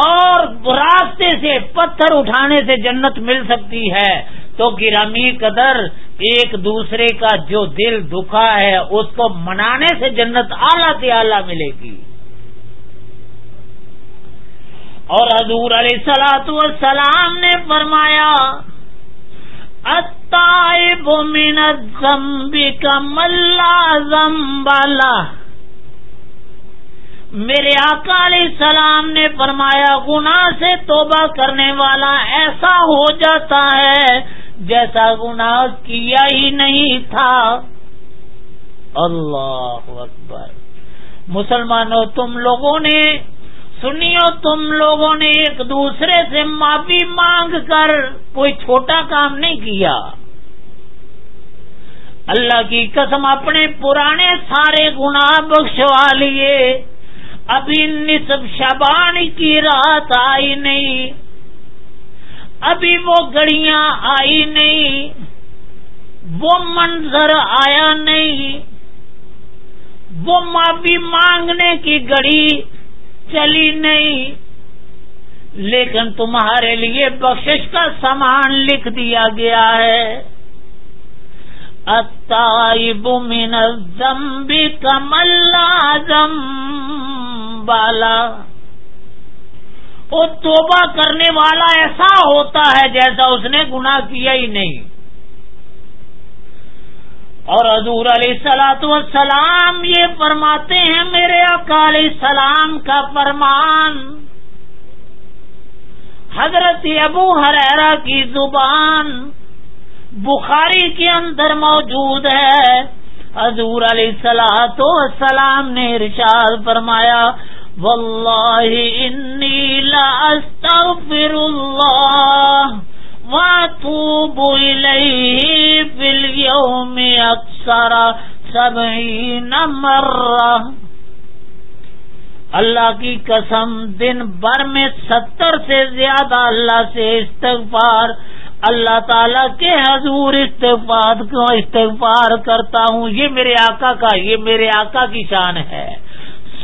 اور راستے سے پتھر اٹھانے سے جنت مل سکتی ہے تو گرامی قدر ایک دوسرے کا جو دل دکھا ہے اس کو منانے سے جنت اعلی سے اعلی ملے گی۔ اور حضور علیہ سلاۃ والسلام نے فرمایا من الذنب کا ملا زمبالا میرے آقا علیہ السلام نے فرمایا، گناہ سے توبہ کرنے والا ایسا ہو جاتا ہے جیسا گناہ کیا ہی نہیں تھا۔ اللہ اکبر۔ مسلمانوں، تم لوگوں نے سنیو تم لوگوں نے ایک دوسرے سے معافی مانگ کر کوئی چھوٹا کام نہیں کیا۔ اللہ کی قسم اپنے پرانے سارے گناہ بخشوا لیے۔ ابھی نصب شبان کی رات آئی نہیں۔ ابھی وہ گڑیاں آئی نہیں۔ وہ منظر آیا نہیں۔ وہ معافی مانگنے کی گڑی چلی نہیں۔ لیکن تمہارے لیے بخشش کا سامان لکھ دیا گیا ہے۔ التائب من الذنب کمل لازم بالا وہ توبہ کرنے والا ایسا ہوتا ہے جیسا اس نے گناہ کیا ہی نہیں۔ اور حضور علیہ سلاۃ والسلام یہ فرماتے ہیں، میرے علیہ السلام کا فرمان۔ حضرت ابو حریرا کی زبان بخاری کے اندر موجود ہے۔ حضور علیہ سلاۃ والسلام نے ارشاد فرمایا، واللہ انی لا استغفر اللہ. واتوب الیہ فی اليوم اکثر سبعین مرہ اللہ کی قسم دن بھر میں ستر سے زیادہ اللہ سے استغفار، اللہ تعالیٰ کے حضور استغفار کو استغفار کرتا ہوں؟ یہ میرے آقا کا، یہ میرے آقا کی شان ہے۔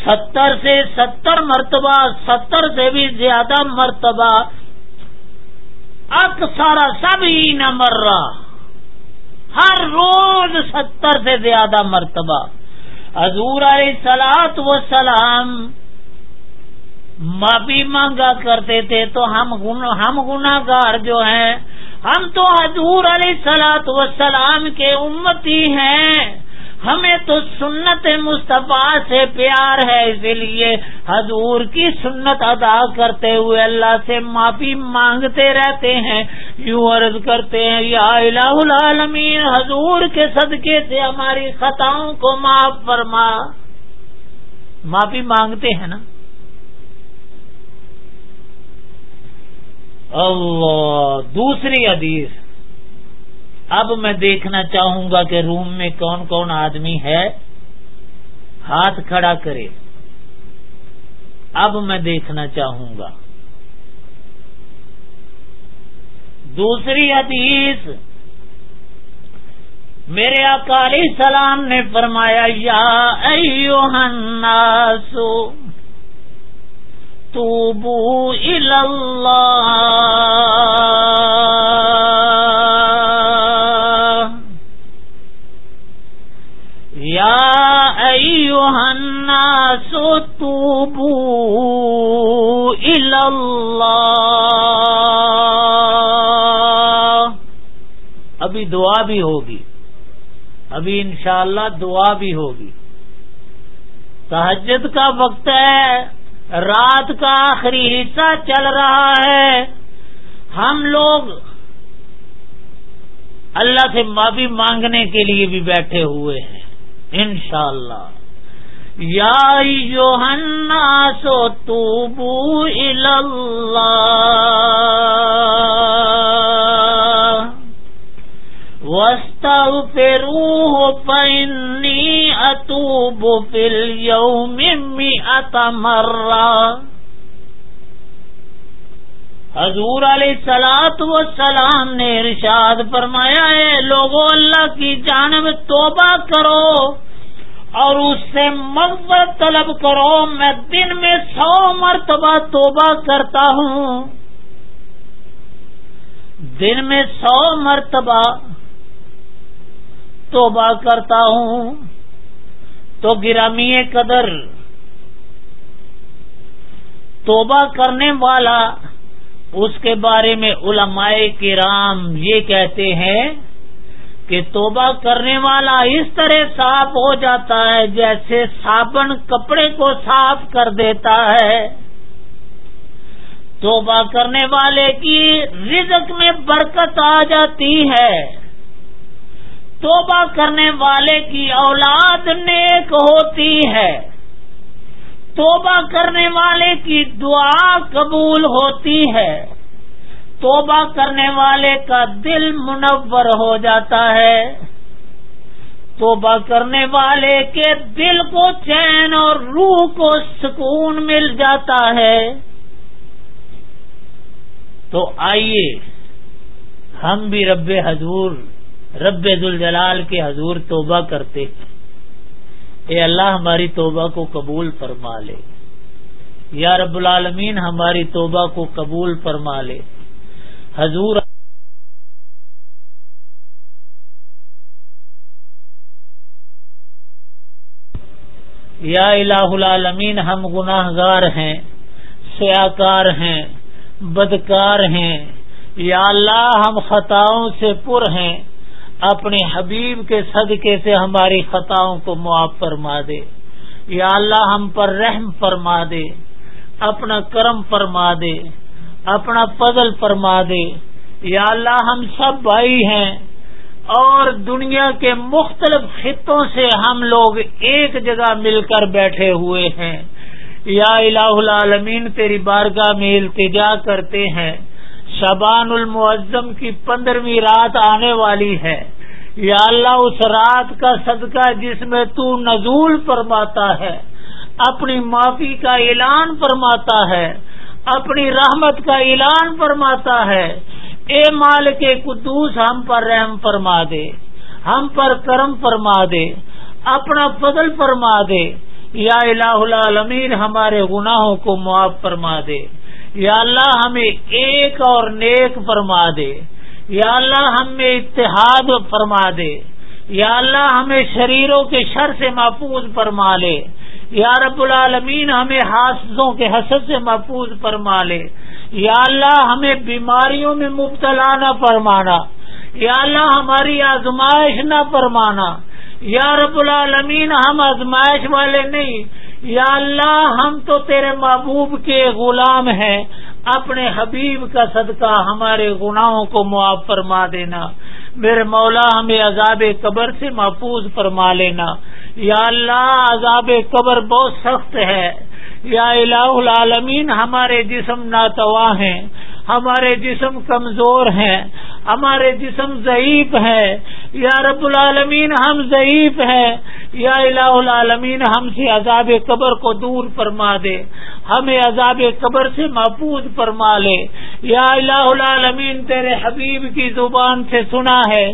ستر سے ستر مرتبہ، ستر سے بھی زیادہ مرتبہ اکثر سب ہی نہ مر رہا ہر روز ستر سے زیادہ مرتبہ۔ حضور علیہ سلاد و سلام معافی مانگا کرتے تھے تو ہم ہم گناگار جو ہیں، ہم تو حضور علیہ سلاۃ وسلام کے امتی ہیں۔ ہمیں تو سنت مصطفیٰ سے پیار ہے اسی لیے حضور کی سنت ادا کرتے ہوئے اللہ سے معافی مانگتے رہتے ہیں۔ یوں عرض کرتے ہیں، یا الہ العالمین، حضور کے صدقے سے ہماری خطاؤں کو معاف فرما۔ معافی مانگتے ہیں نا؟ اللہ، دوسری حدیث۔ اب میں دیکھنا چاہوں گا کہ روم میں کون کون آدمی ہے، ہاتھ کھڑا کرے۔ اب میں دیکھنا چاہوں گا۔ دوسری حدیث، میرے اکالی سلام نے فرمایا، یا الناسو توبو اللہ۔ ایوہ الناس توبو اللہ ابھی دعا بھی ہوگی. ابھی انشاءاللہ دعا بھی ہوگی. تحجد کا وقت ہے. رات کا آخری حصہ چل رہا ہے. ہم لوگ اللہ سے معافی مانگنے کے لیے بھی بیٹھے ہوئے ہیں. انشاءاللہ. یا یوحنا سو توبو اللہ واستغفروه فإني أتوب في اليوم مئة مرة حضور علیہ سلاد و سلام نے ارشاد فرمایا ہے لوگوں اللہ کی جانب توبہ کرو۔ اور اس سے مغفرت طلب کرو، میں دن میں سو مرتبہ توبہ کرتا ہوں۔ دن میں سو مرتبہ توبہ کرتا ہوں۔ تو گرامی قدر، توبہ کرنے والا، اس کے بارے میں علماء کرام یہ کہتے ہیں کہ توبہ کرنے والا اس طرح صاف ہو جاتا ہے جیسے صابن کپڑے کو صاف کر دیتا ہے۔ توبہ کرنے والے کی رزق میں برکت آ جاتی ہے۔ توبہ کرنے والے کی اولاد نیک ہوتی ہے۔ توبہ کرنے والے کی دعا قبول ہوتی ہے۔ توبہ کرنے والے کا دل منور ہو جاتا ہے۔ توبہ کرنے والے کے دل کو چین اور روح کو سکون مل جاتا ہے۔ تو آئیے، ہم بھی رب حضور، رب ذوالجلال کے حضور توبہ کرتے اے اللہ، ہماری توبہ کو قبول فرما لے۔ یا رب العالمین، ہماری توبہ کو قبول فرما لے۔ حضور یا الہ العالمین، ہم گناہ گار ہیں، سیاکار ہیں، بدکار ہیں۔ یا اللہ، ہم خطاؤں سے پر ہیں۔ اپنے حبیب کے صدقے سے ہماری خطاؤں کو معاف فرما دے۔ یا اللہ، ہم پر رحم فرما دے، اپنا کرم فرما دے۔ اپنا فضل فرما دے۔ یا اللہ، ہم سب بھائی ہیں اور دنیا کے مختلف خطوں سے ہم لوگ ایک جگہ مل کر بیٹھے ہوئے ہیں۔ یا الہ العالمین، تیری بارگاہ میں التجا کرتے ہیں۔ شبان المعظم کی پندرہویں رات آنے والی ہے۔ یا اللہ، اس رات کا صدقہ جس میں تو نزول فرماتا ہے، اپنی معافی کا اعلان فرماتا ہے۔ اپنی رحمت کا اعلان فرماتا ہے۔ اے مال کے قدوس، ہم پر رحم فرما دے، ہم پر کرم فرما دے، اپنا فضل فرما دے۔ یا الہ العالمین، ہمارے گناہوں کو معاف فرما دے۔ یا اللہ، ہمیں ایک اور نیک فرما دے۔ یا اللہ، ہمیں اتحاد فرما دے۔ یا اللہ، ہمیں شریروں کے شر سے محفوظ فرما لے۔ یا رب العالمین ہمیں حاصلوں کے حسد سے محفوظ فرما لے۔ یا اللہ ہمیں بیماریوں میں مبتلا نہ فرمانا۔ یا اللہ ہماری آزمائش نہ فرمانا۔ یا رب العالمین ہم آزمائش والے نہیں۔ یا اللہ ہم تو تیرے محبوب کے غلام ہیں۔ اپنے حبیب کا صدقہ ہمارے گناہوں کو معاف فرما دینا۔ میرے مولا ہمیں عذاب قبر سے محفوظ فرما لینا۔ یا اللہ، عذاب قبر بہت سخت ہے۔ یا الہ العالمین، ہمارے جسم ناتوا ہیں۔ ہمارے جسم کمزور ہیں۔ ہمارے جسم ضعیف ہے یا رب العالمین، ہم ضعیف ہیں۔ یا الہ العالمین، ہم سے عذاب قبر کو دور فرما دے۔ ہمیں عذاب قبر سے محفوظ فرما لے۔ یا الہ العالمین، تیرے حبیب کی زبان سے سنا ہے۔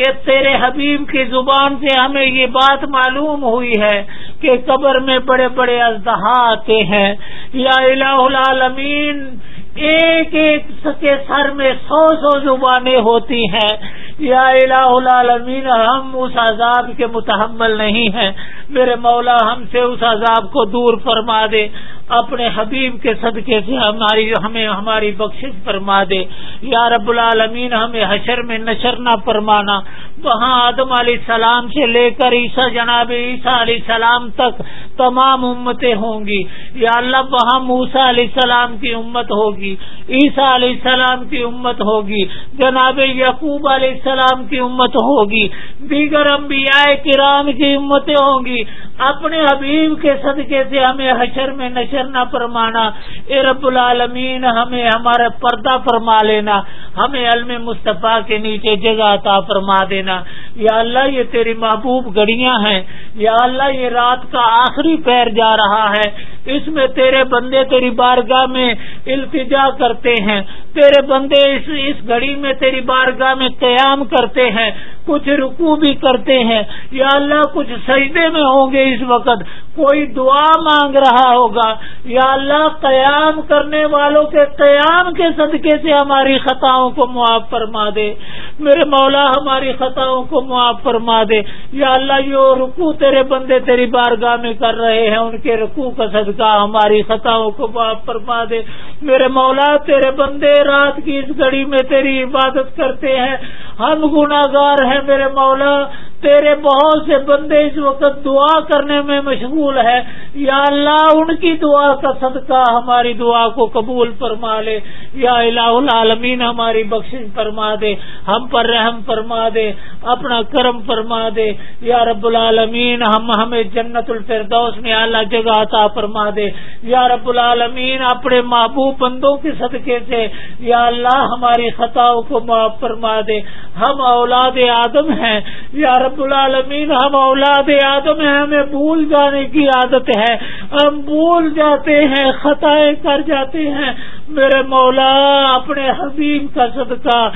کہ تیرے حبیب کی زبان سے ہمیں یہ بات معلوم ہوئی ہے کہ قبر میں بڑے بڑے اژدہا آتے ہیں۔ یا الہ العالمین، ایک ایک کے سر میں سو سو زبانیں ہوتی ہیں۔ یا الہ العالمین، ہم اس عذاب کے متحمل نہیں ہیں۔ میرے مولا ہم سے اس عذاب کو دور فرما دے۔ اپنے حبیب کے صدقے سے ہماری ہمیں ہماری بخش فرما دے۔ یا رب العالمین، ہمیں حشر میں نشر نہ فرمانا۔ وہاں آدم علیہ السلام سے لے کر عیسیٰ جناب عیسیٰ علیہ السلام تک تمام امتیں ہوں گی۔ یا اللہ، وہاں موسا علیہ السلام کی امت ہوگی، عیسیٰ علیہ السلام کی امت ہوگی، جناب یقوب علیہ السلام کی امت ہوگی، دیگر انبیاء کرام کی امتیں ہوں گی۔ اپنے حبیب کے صدقے سے ہمیں حشر میں نشر کرنا فرمانا، اے رب العالمین، ہمیں ہمارا پردہ فرما لینا، ہمیں علم مصطفیٰ کے نیچے جگہ عطا فرما دینا۔ یا اللہ، یہ تیری محبوب گڑیاں ہیں۔ یا اللہ، یہ رات کا آخری پیر جا رہا ہے۔ اس میں تیرے بندے تیری بارگاہ میں التجا کرتے ہیں۔ تیرے بندے اس اس گھڑی میں تیری بارگاہ میں قیام کرتے ہیں، کچھ رکو بھی کرتے ہیں۔ یا اللہ، کچھ سجدے میں ہوں گے اس وقت۔ کوئی دعا مانگ رہا ہوگا۔ یا اللہ، قیام کرنے والوں کے، قیام کے صدقے سے ہماری خطاؤں کو معاف فرما دے۔ میرے مولا، ہماری خطاؤں کو معاف فرما دے۔ یا اللہ، جو رکو تیرے بندے تیری بارگاہ میں کر رہے ہیں، ان کے رکو کا صدقہ ہماری خطاؤں کو معاف فرما دے۔ میرے مولا، تیرے بندے رات کی اس گھڑی میں تیری عبادت کرتے ہیں۔ ہم گناگار ہیں میرے مولا۔ تیرے بہت سے بندے اس وقت دعا کرنے میں مشغول ہے یا اللہ، ان کی دعا کا صدقہ ہماری دعا کو قبول فرما لے۔ یا الہ العالمین، ہماری بخش فرما دے۔ ہم پر رحم فرما دے، اپنا کرم فرما دے۔ یا رب العالمین، ہم ہمیں جنت الفردوس میں اعلیٰ جگہ عطا فرما دے۔ یا رب العالمین، اپنے محبوب بندوں کے صدقے سے یا اللہ، ہماری خطاؤں کو معاف فرما دے۔ ہم اولاد آدم ہیں۔ یا رب العالمین، ہم اولاد آدم ہیں، ہمیں بھول جانے کی عادت ہے۔ ہم بھول جاتے ہیں، خطائیں کر جاتے ہیں۔ میرے مولا، اپنے حبیب کا صدقہ،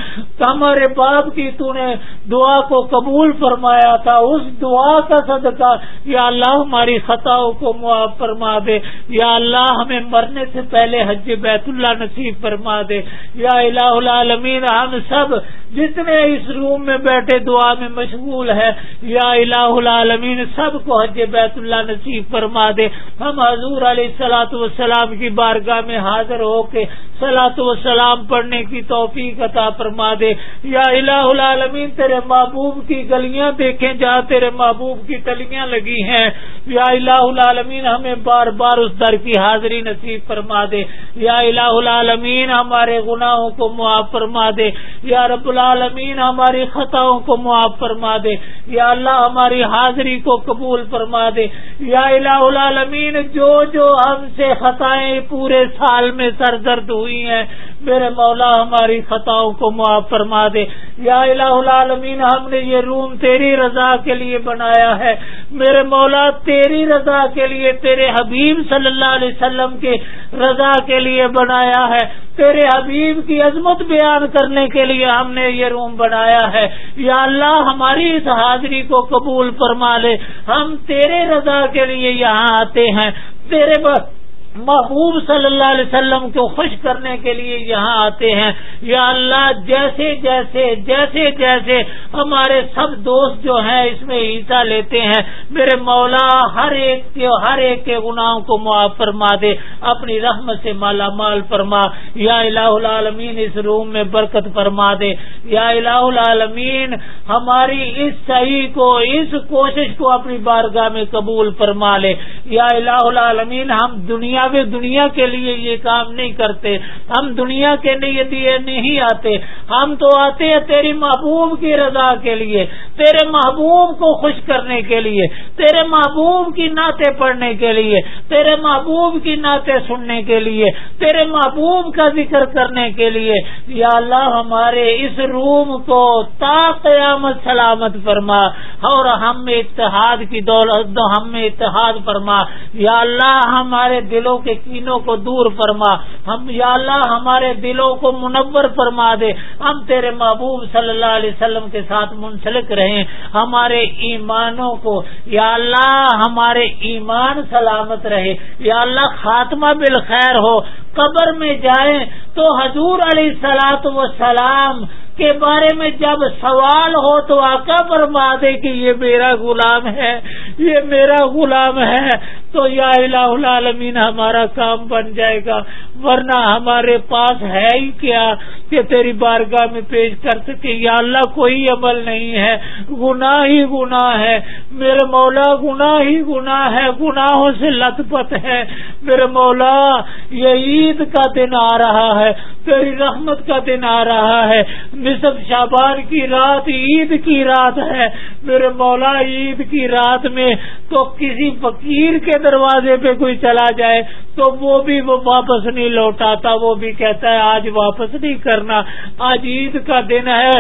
ہمارے باپ کی تو نے دعا کو قبول فرمایا تھا۔ اس دعا کا صدقہ، یا اللہ ہماری خطاؤں کو معاف فرما دے۔ یا اللہ ہمیں مرنے سے پہلے حج بیت اللہ نصیب فرما دے۔ یا الہ العالمین، ہم سب جتنے اس روم میں بیٹھے دعا میں مشغول ہے یا الہ العالمین، سب کو حج بیت اللہ نصیب فرما دے۔ ہم حضور علیہ السلاۃ والسلام کی بارگاہ میں حاضر ہو کے سلاۃ وسلام پڑھنے کی توفیق عطا فرما دے۔ یا الہ العالمین، تیرے محبوب کی گلیاں دیکھیں جہاں تیرے محبوب کی تلیاں لگی ہیں۔ یا الہ العالمین، ہمیں بار بار اس در کی حاضری نصیب فرما دے۔ یا الہ العالمین، ہمارے گناہوں کو معاف فرما دے۔ یا رب العالمین، ہماری خطاؤں کو معاف فرما دے۔ یا اللہ، ہماری حاضری کو قبول فرما دے۔ یا الہ العالمین، جو جو ہم سے خطائیں پورے سال میں سر درد ہوئی ہیں میرے مولا ہماری خطاؤں کو معاف فرما دے۔ یا الہ العالمین، ہم نے یہ روم تیری رضا کے لیے بنایا ہے۔ میرے مولا، تیری رضا کے لیے تیرے حبیب صلی اللہ علیہ وسلم کے رضا کے لیے بنایا ہے۔ تیرے حبیب کی عظمت بیان کرنے کے لیے ہم نے یہ روم بنایا ہے۔ یا اللہ، ہماری اس حاضری کو قبول فرما لے۔ ہم تیرے رضا کے لیے یہاں آتے ہیں۔ تیرے بس محبوب صلی اللہ علیہ وسلم کو خوش کرنے کے لیے یہاں آتے ہیں۔ یا اللہ، جیسے جیسے جیسے جیسے ہمارے سب دوست جو ہیں اس میں حصہ لیتے ہیں۔ میرے مولا، ہر ایک کے، ہر ایک کے گناہوں کو معاف فرما دے۔ اپنی رحمت سے مالا مال فرما۔ یا الہ العالمین، اس روم میں برکت فرما دے۔ یا الہ العالمین، ہماری اس صحیح کو، اس کوشش کو اپنی بارگاہ میں قبول فرما لے۔ یا الہ العالمین، ہم دنیا دنیا کے لیے یہ کام نہیں کرتے، ہم دنیا کے لیے دیے نہیں آتے۔ ہم تو آتے ہیں تیری محبوب کی رضا کے لیے، تیرے محبوب کو خوش کرنے کے لیے، تیرے محبوب کی نعتیں پڑھنے کے لیے، تیرے محبوب کی نعتیں سننے کے لیے، تیرے محبوب کا ذکر کرنے کے لیے۔ یا اللہ ہمارے اس روم کو تا قیامت سلامت فرما۔ اور ہم اتحاد کی دولت، ہم میں اتحاد فرما۔ یا اللہ ہمارے دلوں دلوں کے کینوں کو دور فرما۔ ہم یا اللہ ہمارے دلوں کو منور فرما دے۔ ہم تیرے محبوب صلی اللہ علیہ وسلم کے ساتھ منسلک رہیں۔ ہمارے ایمانوں کو یا اللہ ہمارے ایمان سلامت رہے۔ یا اللہ خاتمہ بالخیر ہو۔ قبر میں جائیں تو حضور علیہ سلاط و سلام کے بارے میں جب سوال ہو تو آقا فرما دے کہ یہ میرا غلام ہے، یہ میرا غلام ہے، تو یا الہ العالمین ہمارا کام بن جائے گا۔ ورنہ ہمارے پاس ہے ہی کیا کہ تیری بارگاہ میں پیش کر سکے؟ یا اللہ، کوئی عمل نہیں ہے۔ گناہ ہی گناہ ہے۔ میرے مولا، گناہ ہی گناہ ہے۔ گناہوں سے لت پت ہے۔ میرے مولا، یہ عید کا دن آ رہا ہے۔ تیری رحمت کا دن آ رہا ہے۔ نصف شابان کی رات عید کی رات ہے۔ میرے مولا، عید کی رات میں تو کسی فقیر کے دروازے پہ کوئی چلا جائے تو وہ بھی وہ واپس نہیں لوٹاتا، وہ بھی کہتا ہے آج واپس نہیں کرنا، آج عید کا دن ہے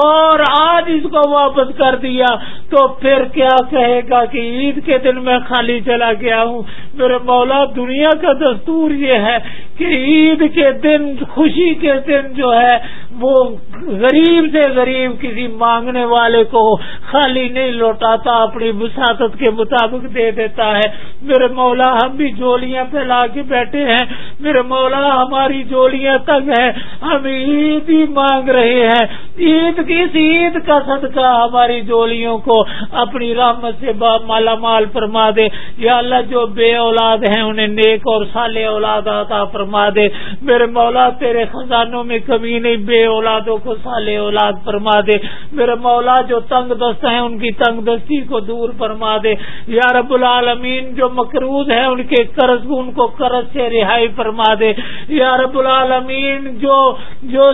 اور آج اس کو واپس کر دیا۔ تو پھر کیا کہے گا کہ عید کے دن میں خالی چلا گیا ہوں؟ میرے مولا، دنیا کا دستور یہ ہے کہ عید کے دن، خوشی کے دن جو ہے وہ غریب سے غریب کسی مانگنے والے کو خالی نہیں لوٹاتا، اپنی وساطت کے مطابق دے دیتا ہے۔ میرے مولا، ہم بھی جولیاں پھیلا کے بیٹھے ہیں۔ میرے مولا، ہماری جولیاں تنگ ہیں۔ ہم عید ہی مانگ رہے ہیں۔ عید کس عید کا صدقہ ہماری جولیوں کو اپنی رحمت سے مالا مال فرما دے۔ یا اللہ، جو بے اولاد ہیں، انہیں نیک اور سال اولاد عطا فرما دے۔ میرے مولا، تیرے خزانوں میں کمی نہیں بے اولادوں کو سال اولاد فرما دے۔ میرے مولا جو تنگ دست ہیں، ان کی تنگ دستی کو دور فرما دے۔ یا رب العالمین، جو مقروض ہیں، ان کے قرض، ان کو قرض سے رہائی فرما دے۔ یا رب العالمین، جو جو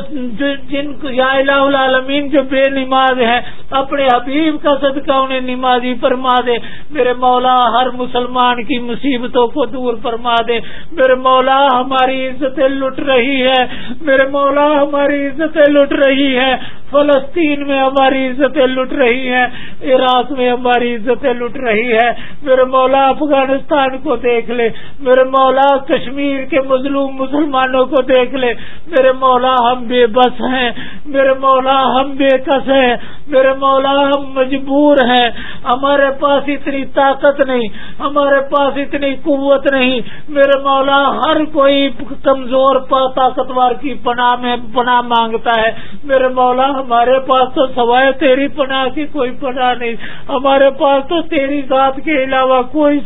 جن کو، یا الہ العالمین، جو بے نماز ہے اپنے حبیب کا صدقہ انہیں نمازی فرما دے۔ میرے مولا، ہر مسلمان کی مصیبتوں کو دور فرما دے۔ میرے مولا، ہماری عزتیں لٹ رہی ہے میرے مولا، ہماری عزتیں لٹ رہی ہے، فلسطین میں ہماری عزتیں لٹ رہی ہیں، عراق میں ہماری عزتیں لٹ رہی ہے میرے مولا افغانستان کو دیکھ لے، میرے مولا کشمیر کے مظلوم مسلمانوں کو دیکھ لے۔ میرے مولا ہم بے بس ہیں، میرے مولا ہم بے کس ہیں۔ میرے مولا ہم مجبور ہیں۔ ہمارے پاس اتنی طاقت نہیں، ہمارے پاس اتنی قوت نہیں۔ میرے مولا ہر کوئی کمزور طاقتور کی پناہ میں پناہ مانگتا ہے۔ میرے مولا، ہمارے پاس تو سوائے تیری پناہ کی کوئی پناہ نہیں، ہمارے پاس تو تیری ذات کے علاوہ کوئی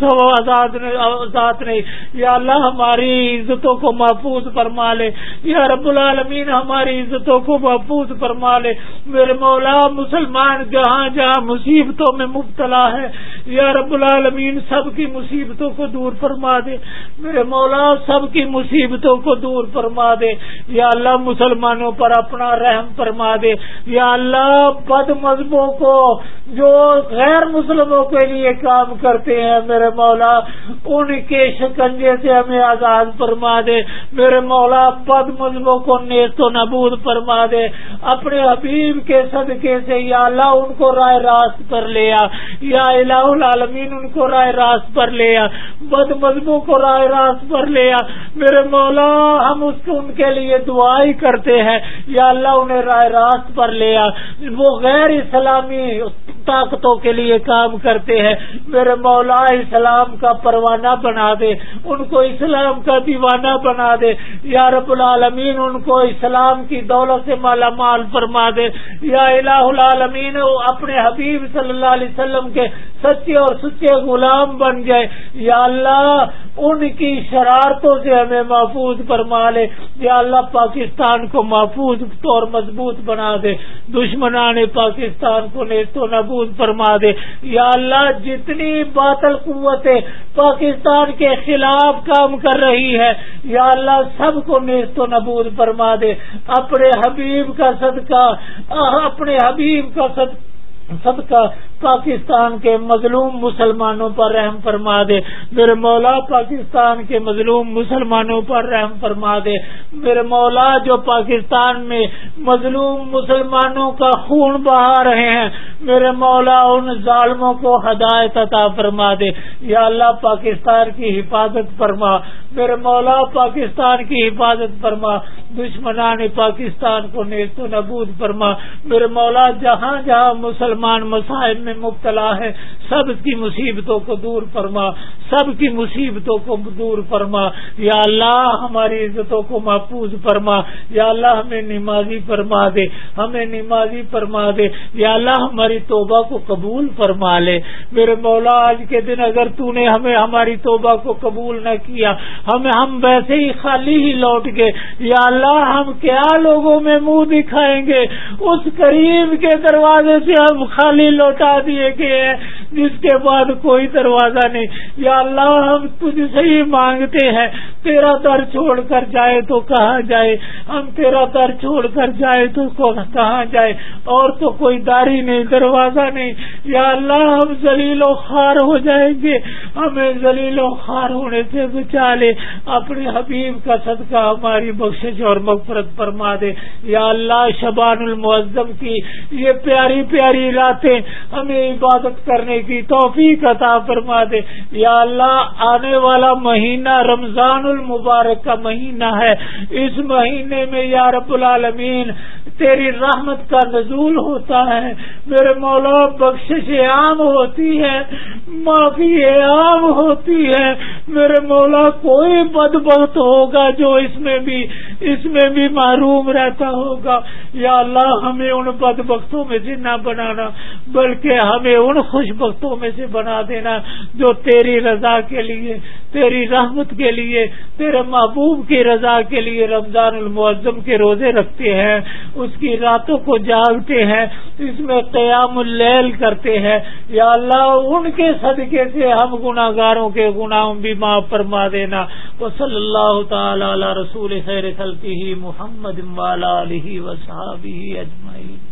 ذات نہیں۔ یا اللہ، ہماری عزتوں کو محفوظ فرما لے۔ یا رب العالمین، ہماری عزتوں کو محفوظ فرما لے۔ میرے مولا، مسلمان جہاں جہاں مصیبتوں میں مبتلا ہے، یا رب العالمین، سب کی مصیبتوں کو دور فرما دے۔ میرے مولا، سب کی مصیبتوں کو دور فرما دے۔ یا اللہ، مسلمانوں پر اپنا رحم فرما دے یا اللہ بد مذہبوں کو، جو غیر مسلموں کے لیے کام کرتے ہیں، میرے مولا، ان کے شکنجے سے ہمیں آزاد فرما دے میرے مولا بد مذہبوں کو نیست و نبود فرما دے اپنے حبیب کے صدقے سے، یا اللہ، ان کو رائے راست پر لیا، یا الہ العالمین، ان کو رائے راست پر لیا بد مذہبوں کو رائے راست پر لیا، میرے مولا، ہم اس کو ان کے لیے دعائی کرتے ہیں، یا اللہ، انہیں رائے راست پر لیا وہ غیر اسلامی طاقتوں کے لیے کام کرتے ہیں۔ میرے مولا اسلام کا پروانہ بنا دے۔ ان کو اسلام کا دیوانہ بنا دے۔ یا رب العالمین، ان کو اسلام کی دولت سے مالا مال فرما دے۔ یا الہ العالمین اپنے حبیب صلی اللہ علیہ وسلم کے سچے اور سچے غلام بن گئے یا اللہ، ان کی شرارتوں سے ہمیں محفوظ فرما لے۔ یا اللہ، پاکستان کو محفوظ اور مضبوط بنا دے، دشمنان پاکستان کو نیست و نبود فرما دے۔ یا اللہ، جتنی باطل قوتیں پاکستان کے خلاف کام کر رہی ہے، یا اللہ، سب کو نیست و نبود فرما دے۔ اپنے حبیب کا صدقہ، اپنے حبیب کا صدقہ صدقہ پاکستان کے مظلوم مسلمانوں پر رحم فرما دے۔ میرے مولا پاکستان کے مظلوم مسلمانوں پر رحم فرما دے۔ میرے مولا جو پاکستان میں مظلوم مسلمانوں کا خون بہا رہے ہیں، میرے مولا ان ظالموں کو ہدایت عطا فرما دے۔ یا اللہ پاکستان کی حفاظت فرما۔ میرے مولا پاکستان کی حفاظت فرما۔ دشمنان پاکستان کو نیست و نبود فرما۔ میرے مولا جہاں جہاں مسلمان مسائل میں مبتلا ہے، سب کی مصیبتوں کو دور فرما، سب کی مصیبتوں کو دور فرما۔ یا اللہ ہماری عزتوں کو محفوظ فرما۔ یا اللہ ہمیں نمازی فرما دے، ہمیں نمازی فرما دے۔ یا اللہ ہماری توبہ کو قبول فرما لے۔ میرے مولا، آج کے دن اگر تو نے ہمیں ہماری توبہ کو قبول نہ کیا، ہمیں ہم ویسے ہی خالی ہی لوٹ گئے۔ یا اللہ، ہم کیا لوگوں میں منہ دکھائیں گے؟ اس قریب کے دروازے سے ہم خالی لوٹا دیے گئے ہیں، جس کے بعد کوئی دروازہ نہیں۔ یا اللہ، ہم تجھ سے ہی مانگتے ہیں، تیرا در چھوڑ کر جائے تو کہاں جائے؟ ہم تیرا در چھوڑ کر جائے تو کہاں جائے؟ اور تو کوئی داری نہیں، دروازہ نہیں۔ یا اللہ، ہم ذلیل و خار ہو جائیں گے۔ ہمیں ذلیل و خار ہونے سے بچا لے۔ اپنے حبیب کا صدقہ ہماری بخش اور مغفرت فرما دے۔ یا اللہ، شبان المعظم کی یہ پیاری پیاری راتیں ہمیں عبادت کرنے کی توفیق عطا فرما دے۔ یا اللہ، آنے والا مہینہ رمضان المبارک کا مہینہ ہے۔ اس مہینے میں یا رب العالمین، تیری رحمت کا نزول ہوتا ہے۔ میرے مولا، بخشش عام ہوتی ہے، معافی عام ہوتی ہے۔ میرے مولا، کوئی بد بخت ہوگا جو اس میں بھی، اس میں بھی معروم رہتا ہوگا۔ یا اللہ، ہمیں ان بد بختوں میں سے نہ بنانا بلکہ ہمیں ان خوش بختوں میں سے بنا دینا جو تیری رضا کے لیے، تیری رحمت کے لیے، تیرے محبوب کی رضا کے لیے رمضان المعظم کے روزے رکھتے ہیں، اس کی راتوں کو جاگتے ہیں، اس میں قیام اللیل کرتے ہیں۔ یا اللہ، ان کے صدقے سے ہم گناگاروں کے گناہوں بھی معاف فرما دینا۔ وہ صلی اللہ تعالی رسول خیر خلقی محمد علیہ وصحابہ اجمعین۔